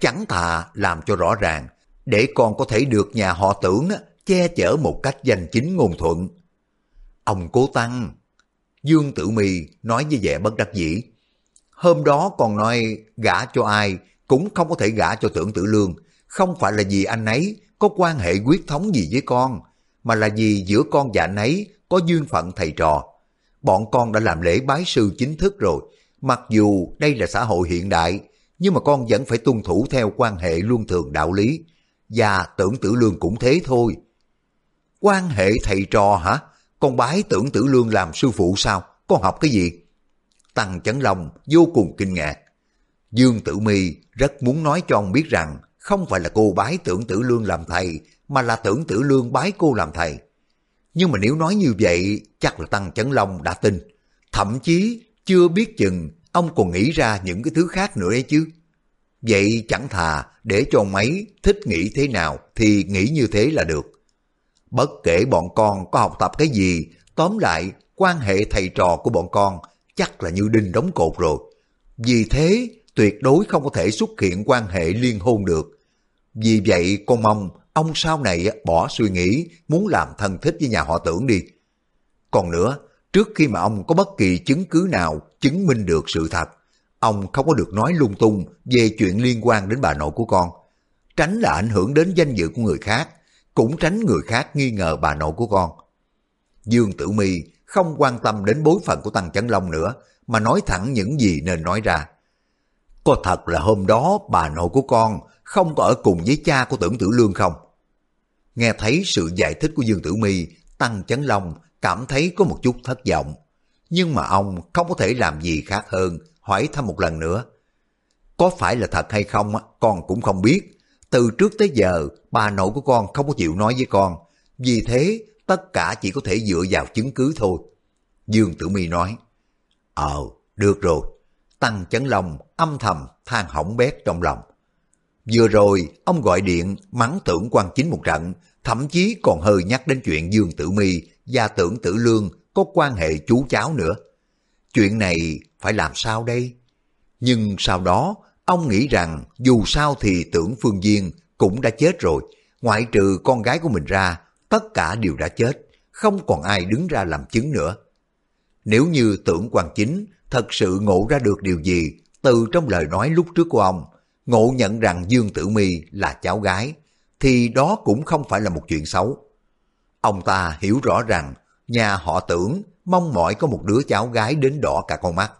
Chẳng thà làm cho rõ ràng, để con có thể được nhà họ tưởng che chở một cách danh chính ngôn thuận. Ông cố tăng. Dương Tử Mì nói với vẻ bất đắc dĩ. Hôm đó còn nói gả cho ai cũng không có thể gả cho tưởng tử lương. Không phải là vì anh ấy có quan hệ quyết thống gì với con, mà là vì giữa con và anh ấy có duyên phận thầy trò. Bọn con đã làm lễ bái sư chính thức rồi. Mặc dù đây là xã hội hiện đại, nhưng mà con vẫn phải tuân thủ theo quan hệ luân thường đạo lý. Và tưởng tử lương cũng thế thôi. Quan hệ thầy trò hả? Con bái tưởng tử lương làm sư phụ sao? Con học cái gì? Tăng Chấn Long vô cùng kinh ngạc. Dương Tử Mi rất muốn nói cho ông biết rằng không phải là cô bái tưởng tử lương làm thầy, mà là tưởng tử lương bái cô làm thầy. Nhưng mà nếu nói như vậy, chắc là Tăng Chấn Long đã tin. Thậm chí chưa biết chừng ông còn nghĩ ra những cái thứ khác nữa ấy chứ. Vậy chẳng thà để cho ông ấy thích nghĩ thế nào thì nghĩ như thế là được. Bất kể bọn con có học tập cái gì, tóm lại quan hệ thầy trò của bọn con chắc là như đinh đóng cột rồi. Vì thế, tuyệt đối không có thể xuất hiện quan hệ liên hôn được. Vì vậy con mong ông sau này bỏ suy nghĩ muốn làm thân thích với nhà họ tưởng đi. Còn nữa, trước khi mà ông có bất kỳ chứng cứ nào chứng minh được sự thật, ông không có được nói lung tung về chuyện liên quan đến bà nội của con. Tránh là ảnh hưởng đến danh dự của người khác, cũng tránh người khác nghi ngờ bà nội của con. Dương Tử Mi không quan tâm đến bối phận của Tăng Chấn Long nữa, mà nói thẳng những gì nên nói ra. Có thật là hôm đó bà nội của con không có ở cùng với cha của tưởng tử lương không? Nghe thấy sự giải thích của Dương Tử Mi, Tăng Chấn Long cảm thấy có một chút thất vọng. Nhưng mà ông không có thể làm gì khác hơn, hỏi thăm một lần nữa. Có phải là thật hay không, con cũng không biết. Từ trước tới giờ, bà nội của con không có chịu nói với con. Vì thế, tất cả chỉ có thể dựa vào chứng cứ thôi. Dương Tử Mi nói, Ờ, được rồi. Tăng Chấn Long âm thầm than hỏng bét trong lòng. Vừa rồi, ông gọi điện mắng tưởng quan chính một trận, thậm chí còn hơi nhắc đến chuyện Dương Tử Mi và tưởng Tử Lương có quan hệ chú cháu nữa. Chuyện này phải làm sao đây? Nhưng sau đó, ông nghĩ rằng dù sao thì tưởng Phương Duyên cũng đã chết rồi, ngoại trừ con gái của mình ra, tất cả đều đã chết, không còn ai đứng ra làm chứng nữa. Nếu như tưởng quan chính thật sự ngộ ra được điều gì từ trong lời nói lúc trước của ông, ngộ nhận rằng Dương Tử Mi là cháu gái, thì đó cũng không phải là một chuyện xấu. Ông ta hiểu rõ rằng nhà họ tưởng mong mỏi có một đứa cháu gái đến đỏ cả con mắt.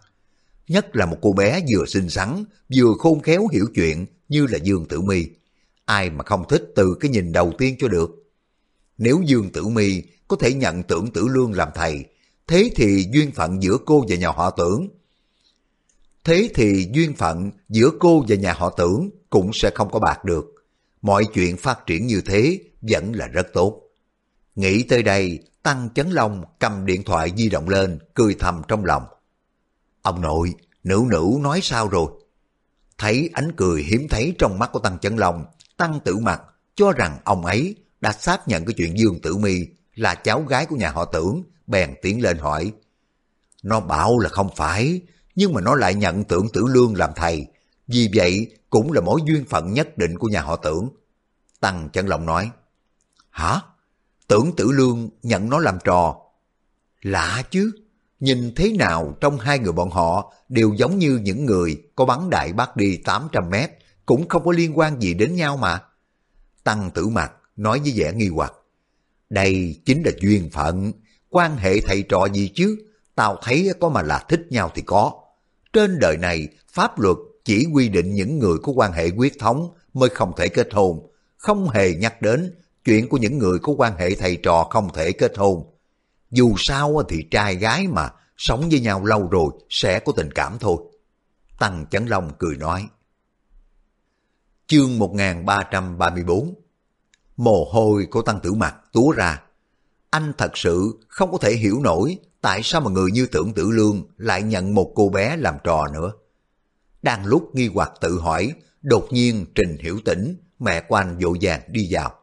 Nhất là một cô bé vừa xinh xắn, vừa khôn khéo hiểu chuyện như là Dương Tử Mi. Ai mà không thích từ cái nhìn đầu tiên cho được. Nếu Dương Tử Mi có thể nhận tưởng Tử Lương làm thầy, thế thì duyên phận giữa cô và nhà họ tưởng. Thế thì duyên phận giữa cô và nhà họ tưởng cũng sẽ không có bạc được. Mọi chuyện phát triển như thế vẫn là rất tốt. Nghĩ tới đây, Tăng Chấn Long cầm điện thoại di động lên, cười thầm trong lòng. Ông nội, nữ nữ nói sao rồi? Thấy ánh cười hiếm thấy trong mắt của Tăng Chấn Long, Tăng Tử Mặt cho rằng ông ấy đã xác nhận cái chuyện Dương Tử Mi là cháu gái của nhà họ tưởng, bèn tiến lên hỏi. Nó bảo là không phải, nhưng mà nó lại nhận tưởng tử lương làm thầy. Vì vậy cũng là mối duyên phận nhất định của nhà họ tưởng. Tăng chân long nói. Hả? Tưởng tử lương nhận nó làm trò. Lạ chứ, nhìn thế nào trong hai người bọn họ đều giống như những người có bắn đại bác đi 800 mét, cũng không có liên quan gì đến nhau mà. Tăng tử mặt nói với vẻ nghi hoặc. Đây chính là duyên phận, quan hệ thầy trò gì chứ, tao thấy có mà là thích nhau thì có. Trên đời này, pháp luật chỉ quy định những người có quan hệ quyết thống mới không thể kết hôn, không hề nhắc đến chuyện của những người có quan hệ thầy trò không thể kết hôn. Dù sao thì trai gái mà, sống với nhau lâu rồi sẽ có tình cảm thôi. Tăng Chấn Long cười nói. Chương 1334 Mồ hôi của Tăng Tử Mặt túa ra. Anh thật sự không có thể hiểu nổi tại sao mà người như tưởng tử lương lại nhận một cô bé làm trò nữa. Đang lúc nghi hoặc tự hỏi, đột nhiên Trình Hiểu Tĩnh, mẹ của anh vội vàng đi vào.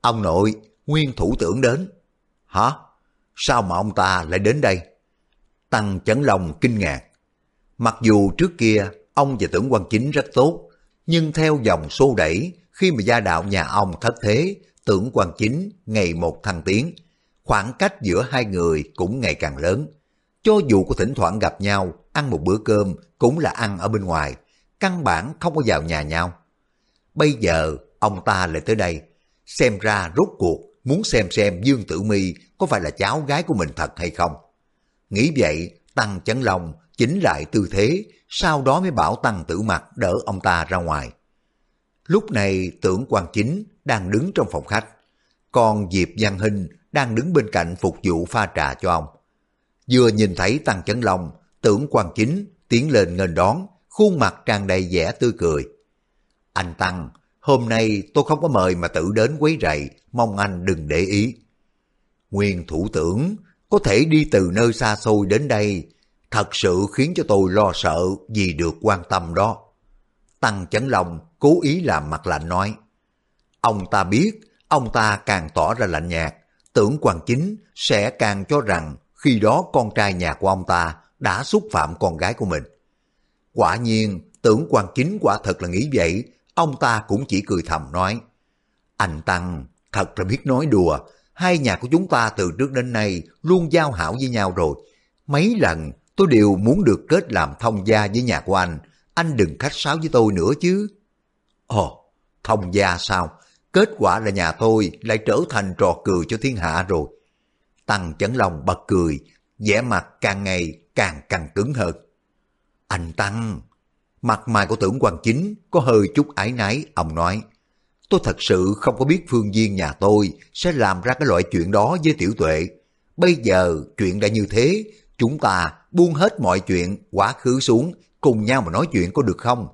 Ông nội, nguyên thủ tưởng đến. Hả? Sao mà ông ta lại đến đây? Tăng chấn lòng kinh ngạc. Mặc dù trước kia ông và tưởng quan chính rất tốt, nhưng theo dòng xô đẩy, khi mà gia đạo nhà ông thất thế, tưởng quan chính ngày một thăng tiến, khoảng cách giữa hai người cũng ngày càng lớn. Cho dù có thỉnh thoảng gặp nhau, ăn một bữa cơm cũng là ăn ở bên ngoài, căn bản không có vào nhà nhau. Bây giờ ông ta lại tới đây, xem ra rốt cuộc muốn xem xem Dương Tử Mi có phải là cháu gái của mình thật hay không. Nghĩ vậy, Tăng Chấn Long chỉnh lại tư thế, sau đó mới bảo Tăng Tử Mặt đỡ ông ta ra ngoài. Lúc này tưởng quan chính đang đứng trong phòng khách, còn Diệp Văn Hinh đang đứng bên cạnh phục vụ pha trà cho ông. Vừa nhìn thấy Tăng Chấn Long, tưởng quan chính tiến lên nghênh đón, khuôn mặt tràn đầy vẻ tươi cười. Anh Tăng, hôm nay tôi không có mời mà tự đến quấy rầy, mong anh đừng để ý. Nguyên thủ tưởng có thể đi từ nơi xa xôi đến đây, thật sự khiến cho tôi lo sợ vì được quan tâm đó. Tăng Chấn Long cố ý làm mặt lạnh nói. Ông ta biết, ông ta càng tỏ ra lạnh nhạt, tưởng quan chính sẽ càng cho rằng khi đó con trai nhà của ông ta đã xúc phạm con gái của mình. Quả nhiên, tưởng quan chính quả thật là nghĩ vậy, ông ta cũng chỉ cười thầm nói. Anh Tăng, thật là biết nói đùa, hai nhà của chúng ta từ trước đến nay luôn giao hảo với nhau rồi. Mấy lần tôi đều muốn được kết làm thông gia với nhà của anh, anh đừng khách sáo với tôi nữa chứ. Ồ, thông gia sao? Kết quả là nhà tôi lại trở thành trò cười cho thiên hạ rồi. Tăng chấn lòng bật cười, vẻ mặt càng ngày càng càng cứng hơn. Anh Tăng, mặt mày của tưởng Hoàng chính có hơi chút ái nái, ông nói. Tôi thật sự không có biết phương viên nhà tôi sẽ làm ra cái loại chuyện đó với tiểu tuệ. Bây giờ chuyện đã như thế, chúng ta buông hết mọi chuyện, quá khứ xuống, cùng nhau mà nói chuyện có được không?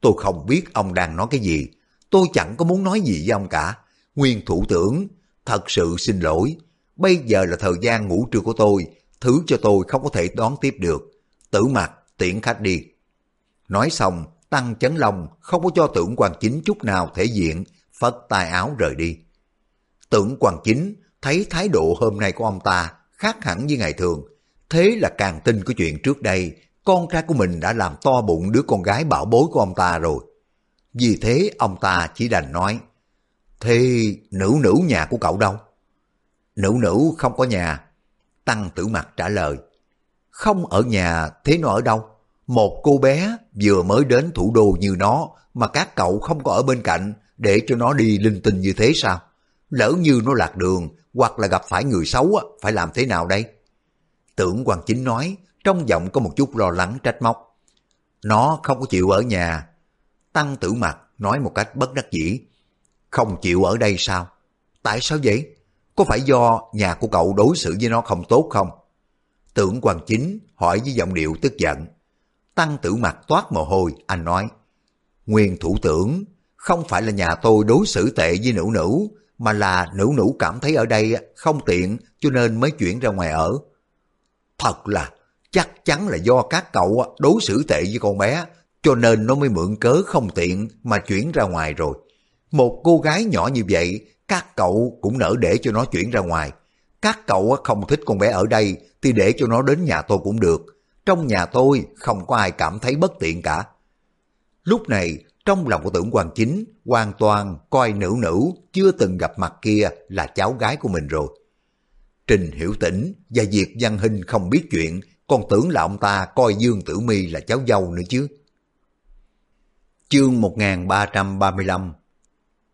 Tôi không biết ông đang nói cái gì, tôi chẳng có muốn nói gì với ông cả. Nguyên thủ tưởng, thật sự xin lỗi, bây giờ là thời gian ngủ trưa của tôi, thứ cho tôi không có thể đón tiếp được. Tử mặt, tiễn khách đi. Nói xong, Tăng Chấn lòng không có cho tưởng quan chính chút nào thể diện, phất tay áo rời đi. Tưởng quan chính thấy thái độ hôm nay của ông ta khác hẳn với ngày thường, thế là càng tin cái chuyện trước đây con trai của mình đã làm to bụng đứa con gái bảo bối của ông ta rồi. Vì thế ông ta chỉ đành nói, Thế nữ nữ nhà của cậu đâu? Nữ nữ không có nhà. Tăng tử mặt trả lời, Không ở nhà, thế nó ở đâu? Một cô bé vừa mới đến thủ đô như nó mà các cậu không có ở bên cạnh để cho nó đi linh tinh như thế sao? Lỡ như nó lạc đường hoặc là gặp phải người xấu phải làm thế nào đây? Tưởng Hoàng Chính nói, trong giọng có một chút lo lắng trách móc. Nó không có chịu ở nhà. Tăng tử mặt nói một cách bất đắc dĩ. Không chịu ở đây sao? Tại sao vậy? Có phải do nhà của cậu đối xử với nó không tốt không? Tưởng Hoàng Chính hỏi với giọng điệu tức giận. Tăng tử mặt toát mồ hôi, anh nói. Nguyên thủ tưởng, không phải là nhà tôi đối xử tệ với nữ nữ, mà là nữ nữ cảm thấy ở đây không tiện cho nên mới chuyển ra ngoài ở. Thật là, chắc chắn là do các cậu đối xử tệ với con bé, cho nên nó mới mượn cớ không tiện mà chuyển ra ngoài rồi. Một cô gái nhỏ như vậy, các cậu cũng nỡ để cho nó chuyển ra ngoài. Các cậu không thích con bé ở đây thì để cho nó đến nhà tôi cũng được trong nhà tôi không có ai cảm thấy bất tiện cả. Lúc này, trong lòng của tưởng hoàng chính hoàn toàn coi nữ nữ chưa từng gặp mặt kia là cháu gái của mình rồi. Trình Hiểu Tĩnh và Diệp Văn Hinh không biết chuyện, còn tưởng là ông ta coi Dương Tử Mi là cháu dâu nữa chứ. Chương 1335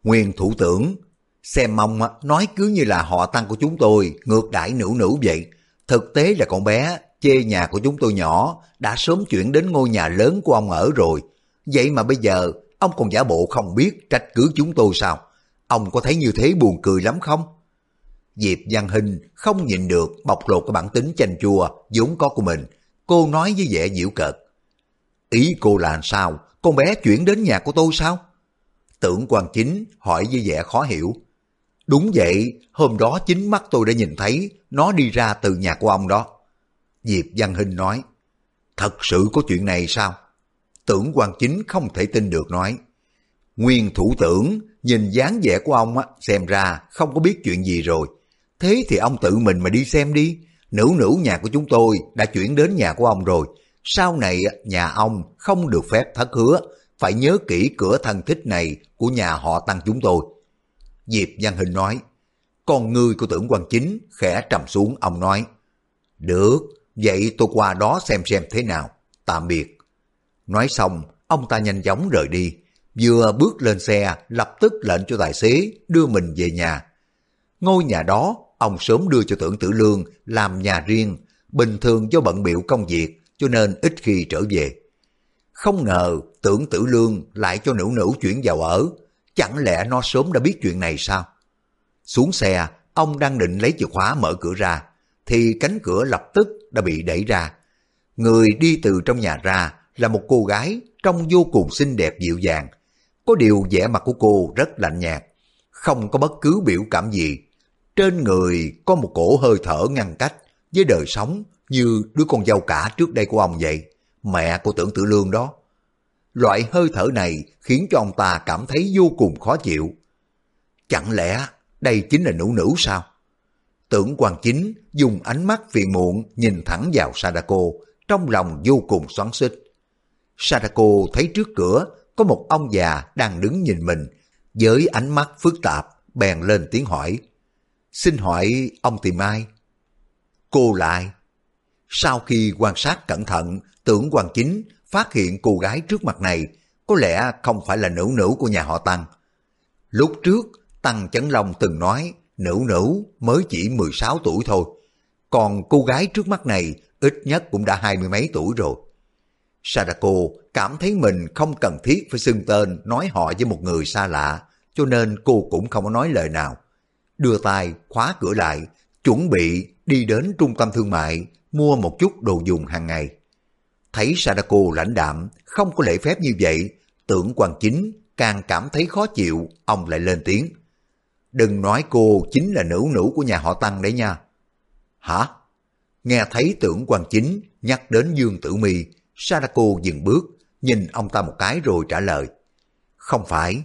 Nguyên thủ tưởng, xem mong nói cứ như là họ tăng của chúng tôi ngược đãi nữ nữ vậy. Thực tế là con bé chê nhà của chúng tôi nhỏ, đã sớm chuyển đến ngôi nhà lớn của ông ở rồi. Vậy mà bây giờ, ông còn giả bộ không biết trách cứ chúng tôi sao? Ông có thấy như thế buồn cười lắm không? Diệp Văn Hình không nhìn được bộc lộ cái bản tính chanh chua vốn có của mình. Cô nói với vẻ dịu cợt. Ý cô là sao? Con bé chuyển đến nhà của tôi sao? Tưởng quan chính hỏi với vẻ khó hiểu. Đúng vậy, hôm đó chính mắt tôi đã nhìn thấy nó đi ra từ nhà của ông đó. Diệp Văn Hinh nói, thật sự có chuyện này sao? Tưởng quan chính không thể tin được nói, nguyên thủ tưởng nhìn dáng vẻ của ông á, xem ra không có biết chuyện gì rồi. Thế thì ông tự mình mà đi xem đi, nữ nữ nhà của chúng tôi đã chuyển đến nhà của ông rồi. Sau này nhà ông không được phép thất hứa, phải nhớ kỹ cửa thân thích này của nhà họ tăng chúng tôi. Diệp Văn Hình nói, con người của tưởng quan chính khẽ trầm xuống ông nói, được, Vậy tôi qua đó xem xem thế nào. Tạm biệt. Nói xong, ông ta nhanh chóng rời đi. Vừa bước lên xe, lập tức lệnh cho tài xế đưa mình về nhà. Ngôi nhà đó, ông sớm đưa cho tưởng tử lương làm nhà riêng, bình thường do bận biểu công việc, cho nên ít khi trở về. Không ngờ tưởng tử lương lại cho nữ nữ chuyển vào ở, chẳng lẽ nó sớm đã biết chuyện này sao? Xuống xe, ông đang định lấy chìa khóa mở cửa ra, thì cánh cửa lập tức đã bị đẩy ra. Người đi từ trong nhà ra là một cô gái trông vô cùng xinh đẹp dịu dàng. Có điều vẻ mặt của cô rất lạnh nhạt, không có bất cứ biểu cảm gì. Trên người có một cổ hơi thở ngăn cách với đời sống như đứa con dâu cả trước đây của ông vậy, mẹ của tưởng tử lương đó. Loại hơi thở này khiến cho ông ta cảm thấy vô cùng khó chịu. Chẳng lẽ đây chính là nữ nữ sao? Tưởng quan chính dùng ánh mắt phiền muộn nhìn thẳng vào Sadako, trong lòng vô cùng xoắn xích. Sadako thấy trước cửa có một ông già đang đứng nhìn mình, với ánh mắt phức tạp, bèn lên tiếng hỏi. Xin hỏi ông tìm ai? Cô lại. Sau khi quan sát cẩn thận, tưởng quan chính phát hiện cô gái trước mặt này có lẽ không phải là nữ nữ của nhà họ Tăng. Lúc trước, Tăng Chấn Long từng nói nữ nữ mới chỉ 16 tuổi thôi. Còn cô gái trước mắt này ít nhất cũng đã hai mươi mấy tuổi rồi. Sadako cảm thấy mình không cần thiết phải xưng tên nói họ với một người xa lạ, cho nên cô cũng không có nói lời nào. Đưa tay khóa cửa lại, chuẩn bị đi đến trung tâm thương mại mua một chút đồ dùng hàng ngày. Thấy Sadako lãnh đạm, không có lễ phép như vậy, tưởng quan chính càng cảm thấy khó chịu, ông lại lên tiếng. Đừng nói cô chính là nữ nữ của nhà họ Tăng đấy nha. Hả? Nghe thấy tưởng quan chính nhắc đến Dương Tử Mi, Sadako dừng bước, nhìn ông ta một cái rồi trả lời. Không phải.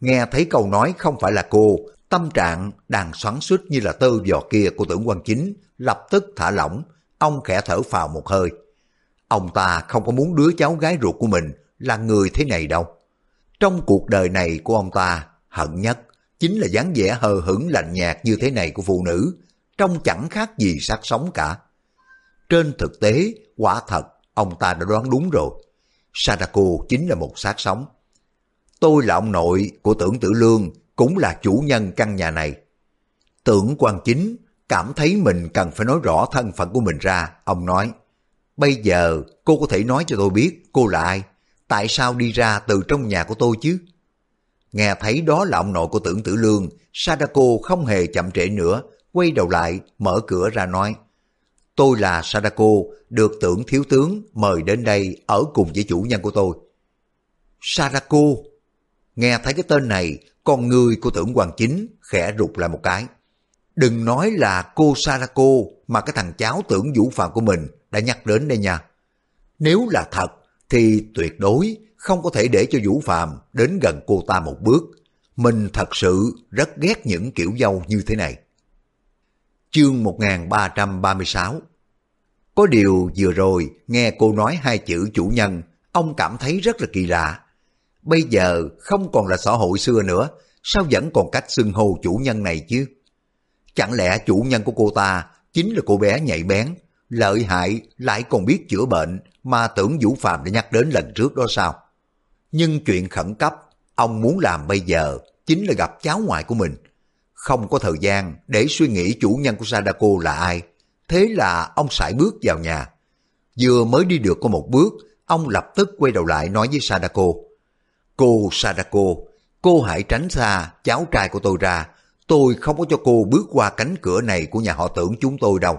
Nghe thấy câu nói không phải là cô, tâm trạng đang xoắn suýt như là tơ giò kia của tưởng quan chính, lập tức thả lỏng, ông khẽ thở phào một hơi. Ông ta không có muốn đứa cháu gái ruột của mình là người thế này đâu. Trong cuộc đời này của ông ta, hận nhất chính là dáng vẻ hờ hững lạnh nhạt như thế này của phụ nữ, trông chẳng khác gì sát sống cả. Trên thực tế, quả thật, ông ta đã đoán đúng rồi. Sadako chính là một sát sống. Tôi là ông nội của tưởng tử lương, cũng là chủ nhân căn nhà này. Tưởng quan chính cảm thấy mình cần phải nói rõ thân phận của mình ra, ông nói. Bây giờ cô có thể nói cho tôi biết cô là ai, tại sao đi ra từ trong nhà của tôi chứ? Nghe thấy đó là ông nội của tưởng tử lương, Sadako không hề chậm trễ nữa, quay đầu lại, mở cửa ra nói. Tôi là Sadako, được tưởng thiếu tướng mời đến đây ở cùng với chủ nhân của tôi. Sadako, nghe thấy cái tên này, con người của tưởng hoàng chính khẽ rụt lại một cái. Đừng nói là cô Sadako mà cái thằng cháu tưởng vũ phạm của mình đã nhắc đến đây nha. Nếu là thật thì tuyệt đối không có thể để cho Vũ phàm đến gần cô ta một bước. Mình thật sự rất ghét những kiểu dâu như thế này. Chương 1336 Có điều vừa rồi nghe cô nói hai chữ chủ nhân, ông cảm thấy rất là kỳ lạ. Bây giờ không còn là xã hội xưa nữa, sao vẫn còn cách xưng hô chủ nhân này chứ? Chẳng lẽ chủ nhân của cô ta chính là cô bé nhạy bén, lợi hại lại còn biết chữa bệnh mà tưởng Vũ Phạm đã nhắc đến lần trước đó sao? Nhưng chuyện khẩn cấp ông muốn làm bây giờ chính là gặp cháu ngoại của mình. Không có thời gian để suy nghĩ chủ nhân của Sadako là ai. Thế là ông sải bước vào nhà. Vừa mới đi được có một bước, ông lập tức quay đầu lại nói với Sadako. Cô Sadako, cô hãy tránh xa cháu trai của tôi ra. Tôi không có cho cô bước qua cánh cửa này của nhà họ tưởng chúng tôi đâu.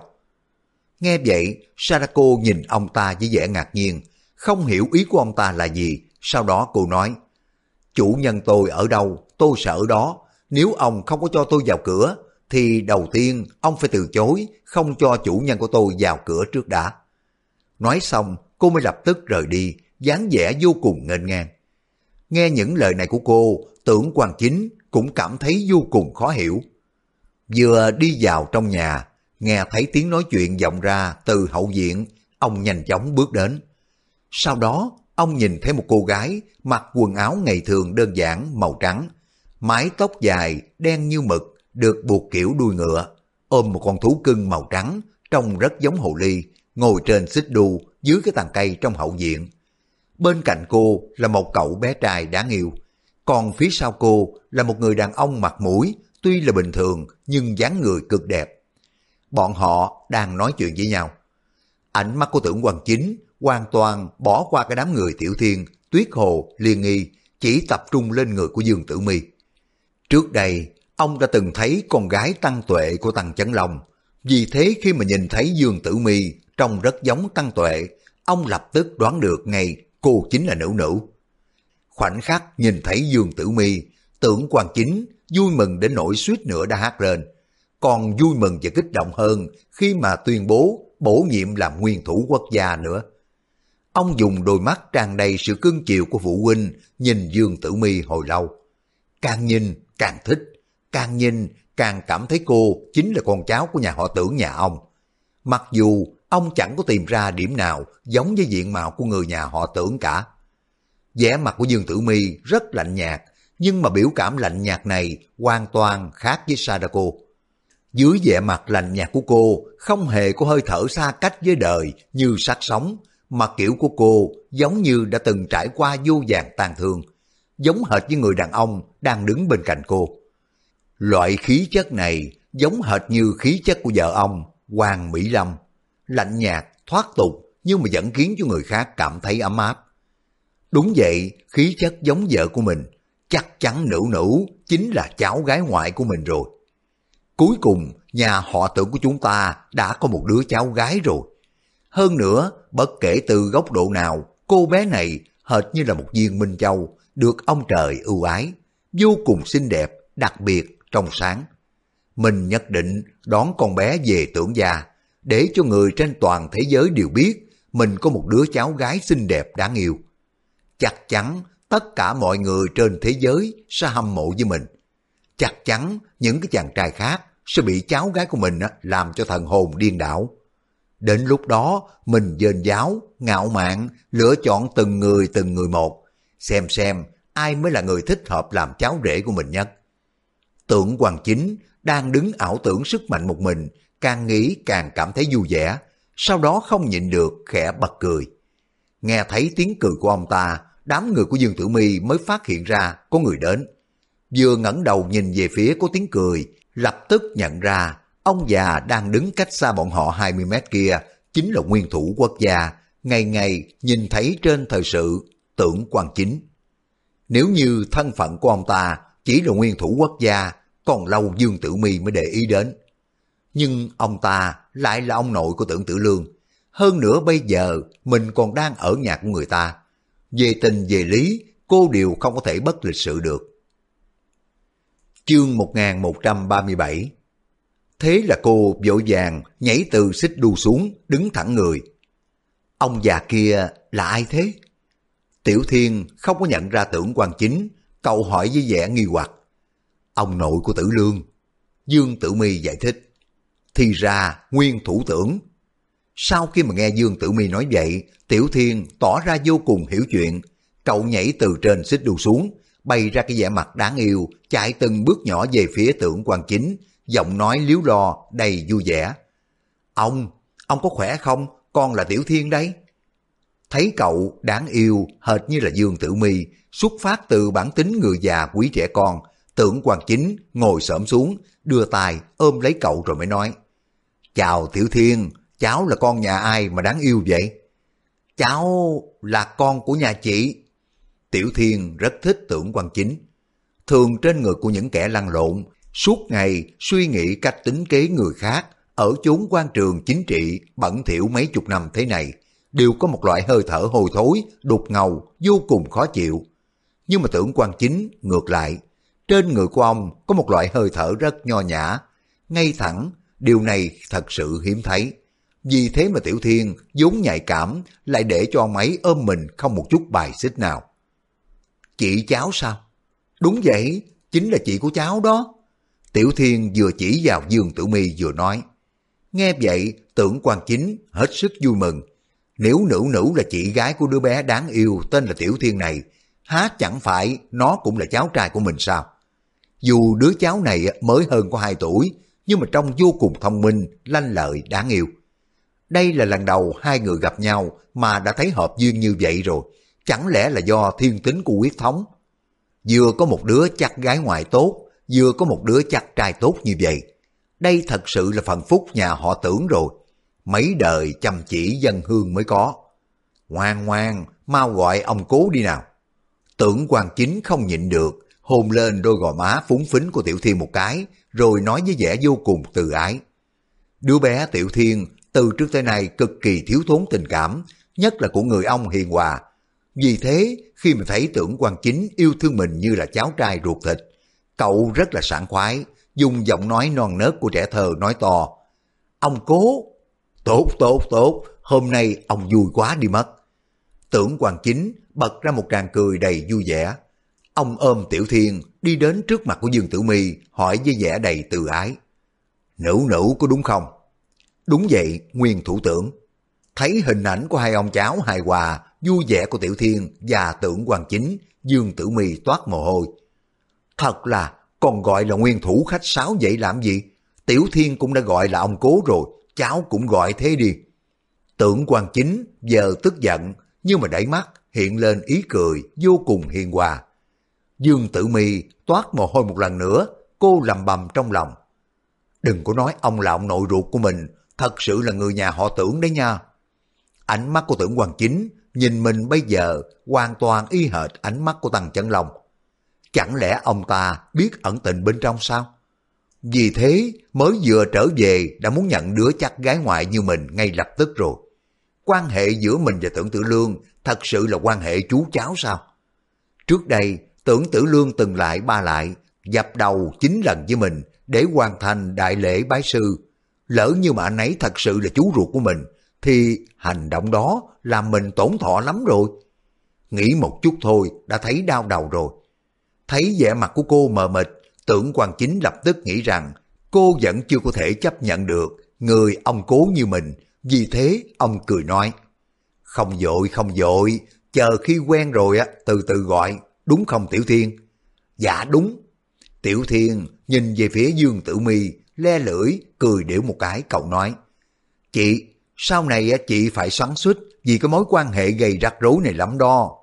Nghe vậy, Sadako nhìn ông ta với vẻ ngạc nhiên, không hiểu ý của ông ta là gì, sau đó cô nói, chủ nhân tôi ở đâu, tôi sợ đó, nếu ông không có cho tôi vào cửa, thì đầu tiên ông phải từ chối, không cho chủ nhân của tôi vào cửa trước đã. Nói xong, cô mới lập tức rời đi, dáng vẻ vô cùng nghênh ngang. Nghe những lời này của cô, tưởng quan chính cũng cảm thấy vô cùng khó hiểu. Vừa đi vào trong nhà, nghe thấy tiếng nói chuyện vọng ra từ hậu viện, ông nhanh chóng bước đến. Sau đó, ông nhìn thấy một cô gái mặc quần áo ngày thường đơn giản màu trắng, mái tóc dài đen như mực được buộc kiểu đuôi ngựa, ôm một con thú cưng màu trắng trông rất giống hồ ly, ngồi trên xích đu dưới cái tàn cây trong hậu viện. Bên cạnh cô là một cậu bé trai đáng yêu, còn phía sau cô là một người đàn ông mặt mũi tuy là bình thường nhưng dáng người cực đẹp. Bọn họ đang nói chuyện với nhau. Ánh mắt của tưởng Hoàng chính hoàn toàn bỏ qua cái đám người tiểu thiên, tuyết hồ, liên nghi, chỉ tập trung lên người của Dương Tử Mi. Trước đây, ông đã từng thấy con gái tăng tuệ của Tăng Chấn Long. Vì thế khi mà nhìn thấy Dương Tử Mi trông rất giống tăng tuệ, ông lập tức đoán được ngay cô chính là nữ nữ. Khoảnh khắc nhìn thấy Dương Tử Mi, tưởng quan chính vui mừng đến nỗi suýt nữa đã hát lên. Còn vui mừng và kích động hơn khi mà tuyên bố bổ nhiệm làm nguyên thủ quốc gia nữa. Ông dùng đôi mắt tràn đầy sự cưng chiều của phụ huynh nhìn Dương Tử Mi hồi lâu. Càng nhìn càng thích, càng nhìn càng cảm thấy cô chính là con cháu của nhà họ tưởng nhà ông. Mặc dù ông chẳng có tìm ra điểm nào giống với diện mạo của người nhà họ tưởng cả. vẻ mặt của Dương Tử Mi rất lạnh nhạt, nhưng mà biểu cảm lạnh nhạt này hoàn toàn khác với Sadako. Dưới vẻ mặt lạnh nhạt của cô không hề có hơi thở xa cách với đời như sát sống, mà kiểu của cô giống như đã từng trải qua vô vàng tàn thương, giống hệt với người đàn ông đang đứng bên cạnh cô. Loại khí chất này giống hệt như khí chất của vợ ông, Hoàng Mỹ Lâm, lạnh nhạt, thoát tục, nhưng mà vẫn khiến cho người khác cảm thấy ấm áp. Đúng vậy, khí chất giống vợ của mình, chắc chắn nữ nữ chính là cháu gái ngoại của mình rồi. Cuối cùng, nhà họ tưởng của chúng ta đã có một đứa cháu gái rồi. Hơn nữa, bất kể từ góc độ nào, cô bé này hệt như là một viên minh châu, được ông trời ưu ái, vô cùng xinh đẹp, đặc biệt, trong sáng. Mình nhất định đón con bé về tưởng gia, để cho người trên toàn thế giới đều biết mình có một đứa cháu gái xinh đẹp đáng yêu. Chắc chắn tất cả mọi người trên thế giới sẽ hâm mộ với mình. Chắc chắn những cái chàng trai khác sẽ bị cháu gái của mình làm cho thần hồn điên đảo. Đến lúc đó, mình dên giáo, ngạo mạn, lựa chọn từng người từng người một, xem xem ai mới là người thích hợp làm cháu rể của mình nhất. Tưởng Hoàng Chính đang đứng ảo tưởng sức mạnh một mình, càng nghĩ càng cảm thấy vui vẻ, sau đó không nhịn được khẽ bật cười. Nghe thấy tiếng cười của ông ta, đám người của Dương Tử Mi mới phát hiện ra có người đến. Vừa ngẩng đầu nhìn về phía có tiếng cười, lập tức nhận ra ông già đang đứng cách xa bọn họ 20 mét kia chính là nguyên thủ quốc gia, ngày ngày nhìn thấy trên thời sự tưởng quan chính. Nếu như thân phận của ông ta chỉ là nguyên thủ quốc gia, còn lâu Dương Tử Mi mới để ý đến. Nhưng ông ta lại là ông nội của tưởng tử lương. Hơn nữa bây giờ mình còn đang ở nhà của người ta. Về tình về lý, cô đều không có thể bất lịch sự được. Chương 1137 Thế là cô vội vàng nhảy từ xích đu xuống, đứng thẳng người. Ông già kia là ai thế? Tiểu Thiên không có nhận ra tưởng quan chính, cậu hỏi với vẻ nghi hoặc. Ông nội của tử lương. Dương Tử Mi giải thích. Thì ra nguyên thủ tưởng. Sau khi mà nghe Dương Tử Mi nói vậy, Tiểu Thiên tỏ ra vô cùng hiểu chuyện. Cậu nhảy từ trên xích đu xuống, bay ra cái vẻ mặt đáng yêu, chạy từng bước nhỏ về phía tưởng quan chính, giọng nói liếu lo đầy vui vẻ. Ông, ông có khỏe không? Con là Tiểu Thiên đấy. Thấy cậu đáng yêu hệt như là Dương Tử Mi xuất phát từ bản tính người già quý trẻ con, tưởng quan chính ngồi xổm xuống, đưa tay ôm lấy cậu rồi mới nói. Chào Tiểu Thiên, cháu là con nhà ai mà đáng yêu vậy? Cháu là con của nhà chị. Tiểu Thiên rất thích tưởng quan chính. Thường trên người của những kẻ lăn lộn, suốt ngày suy nghĩ cách tính kế người khác, ở chốn quan trường chính trị bẩn thỉu mấy chục năm thế này, đều có một loại hơi thở hôi thối, đục ngầu, vô cùng khó chịu. Nhưng mà tưởng quan chính ngược lại, trên người của ông có một loại hơi thở rất nho nhã, ngay thẳng, điều này thật sự hiếm thấy. Vì thế mà Tiểu Thiên vốn nhạy cảm lại để cho ông ấy ôm mình không một chút bài xích nào. Chị cháu sao? Đúng vậy, chính là chị của cháu đó. Tiểu Thiên vừa chỉ vào Dương Tử Mi vừa nói. Nghe vậy, tưởng quan chính hết sức vui mừng. Nếu nữ nữ là chị gái của đứa bé đáng yêu tên là Tiểu Thiên này, há chẳng phải nó cũng là cháu trai của mình sao? Dù đứa cháu này mới hơn có 2 tuổi, nhưng mà trông vô cùng thông minh, lanh lợi, đáng yêu. Đây là lần đầu hai người gặp nhau mà đã thấy hợp duyên như vậy rồi. Chẳng lẽ là do thiên tính của quyết thống? Vừa có một đứa chắc gái ngoại tốt, vừa có một đứa chắc trai tốt như vậy. Đây thật sự là phần phúc nhà họ tưởng rồi. Mấy đời chăm chỉ dân hương mới có. Ngoan ngoan, mau gọi ông cố đi nào. Tưởng quan chính không nhịn được, hôn lên đôi gò má phúng phính của Tiểu Thiên một cái, rồi nói với vẻ vô cùng từ ái. Đứa bé Tiểu Thiên từ trước tới nay cực kỳ thiếu thốn tình cảm, nhất là của người ông hiền hòa. Vì thế, khi mà thấy tưởng quan chính yêu thương mình như là cháu trai ruột thịt, cậu rất là sảng khoái, dùng giọng nói non nớt của trẻ thơ nói to. Ông cố! Tốt, tốt, tốt, hôm nay ông vui quá đi mất. Tưởng Hoàng chính bật ra một tràng cười đầy vui vẻ. Ông ôm Tiểu Thiên đi đến trước mặt của Dương Tử Mi hỏi với vẻ đầy từ ái. Nữ nữ có đúng không? Đúng vậy, nguyên thủ tưởng. Thấy hình ảnh của hai ông cháu hài hòa, vui vẻ của Tiểu Thiên và tưởng Hoàng chính, Dương Tử Mi toát mồ hôi. Thật là, còn gọi là nguyên thủ khách sáo vậy làm gì? Tiểu Thiên cũng đã gọi là ông cố rồi, cháu cũng gọi thế đi. Tưởng quan chính giờ tức giận, nhưng mà đẩy mắt hiện lên ý cười vô cùng hiền hòa. Dương Tử Mi toát mồ hôi một lần nữa, cô lầm bầm trong lòng. Đừng có nói ông là ông nội ruột của mình, thật sự là người nhà họ tưởng đấy nha. ánh mắt của tưởng quan chính nhìn mình bây giờ hoàn toàn y hệt ánh mắt của Tăng Chấn Long. Chẳng lẽ ông ta biết ẩn tình bên trong sao? Vì thế mới vừa trở về đã muốn nhận đứa chắc gái ngoại như mình ngay lập tức rồi. Quan hệ giữa mình và tưởng tử lương thật sự là quan hệ chú cháu sao? Trước đây tưởng tử lương từng lại ba lại, dập đầu chín lần với mình để hoàn thành đại lễ bái sư. Lỡ như mà anh ấy thật sự là chú ruột của mình, thì hành động đó làm mình tổn thọ lắm rồi. Nghĩ một chút thôi đã thấy đau đầu rồi. Thấy vẻ mặt của cô mờ mịt, tưởng quan chính lập tức nghĩ rằng cô vẫn chưa có thể chấp nhận được người ông cố như mình. Vì thế ông cười nói, không dội không dội, chờ khi quen rồi á từ từ gọi, đúng không Tiểu Thiên? Dạ đúng. Tiểu Thiên nhìn về phía Dương Tử Mi le lưỡi, cười điểu một cái, cậu nói, Chị, sau này chị phải xoắn suýt vì cái mối quan hệ gây rắc rối này lắm đo.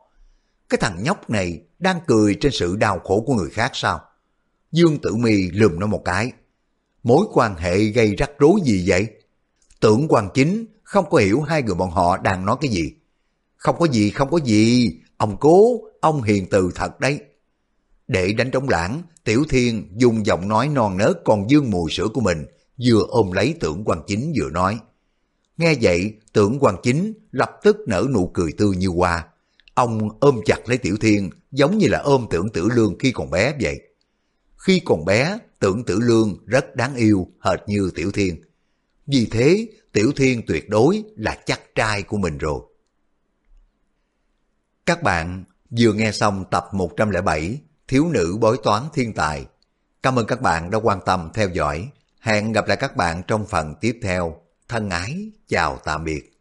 Cái thằng nhóc này đang cười trên sự đau khổ của người khác sao? Dương Tử Mi lườm nó một cái. Mối quan hệ gây rắc rối gì vậy? Tưởng quan chính không có hiểu hai người bọn họ đang nói cái gì. Không có gì, không có gì. Ông cố, ông hiền từ thật đấy. Để đánh trống lãng, Tiểu Thiên dùng giọng nói non nớt còn dương mùi sữa của mình, vừa ôm lấy tưởng quan chính vừa nói. Nghe vậy, tưởng quan chính lập tức nở nụ cười tươi như hoa. Ông ôm chặt lấy Tiểu Thiên giống như là ôm tưởng tử lương khi còn bé vậy. Khi còn bé, tưởng tử lương rất đáng yêu, hệt như Tiểu Thiên. Vì thế, Tiểu Thiên tuyệt đối là chắc trai của mình rồi. Các bạn vừa nghe xong tập 107 Thiếu nữ bói toán thiên tài. Cảm ơn các bạn đã quan tâm theo dõi. Hẹn gặp lại các bạn trong phần tiếp theo. Thân ái, chào tạm biệt.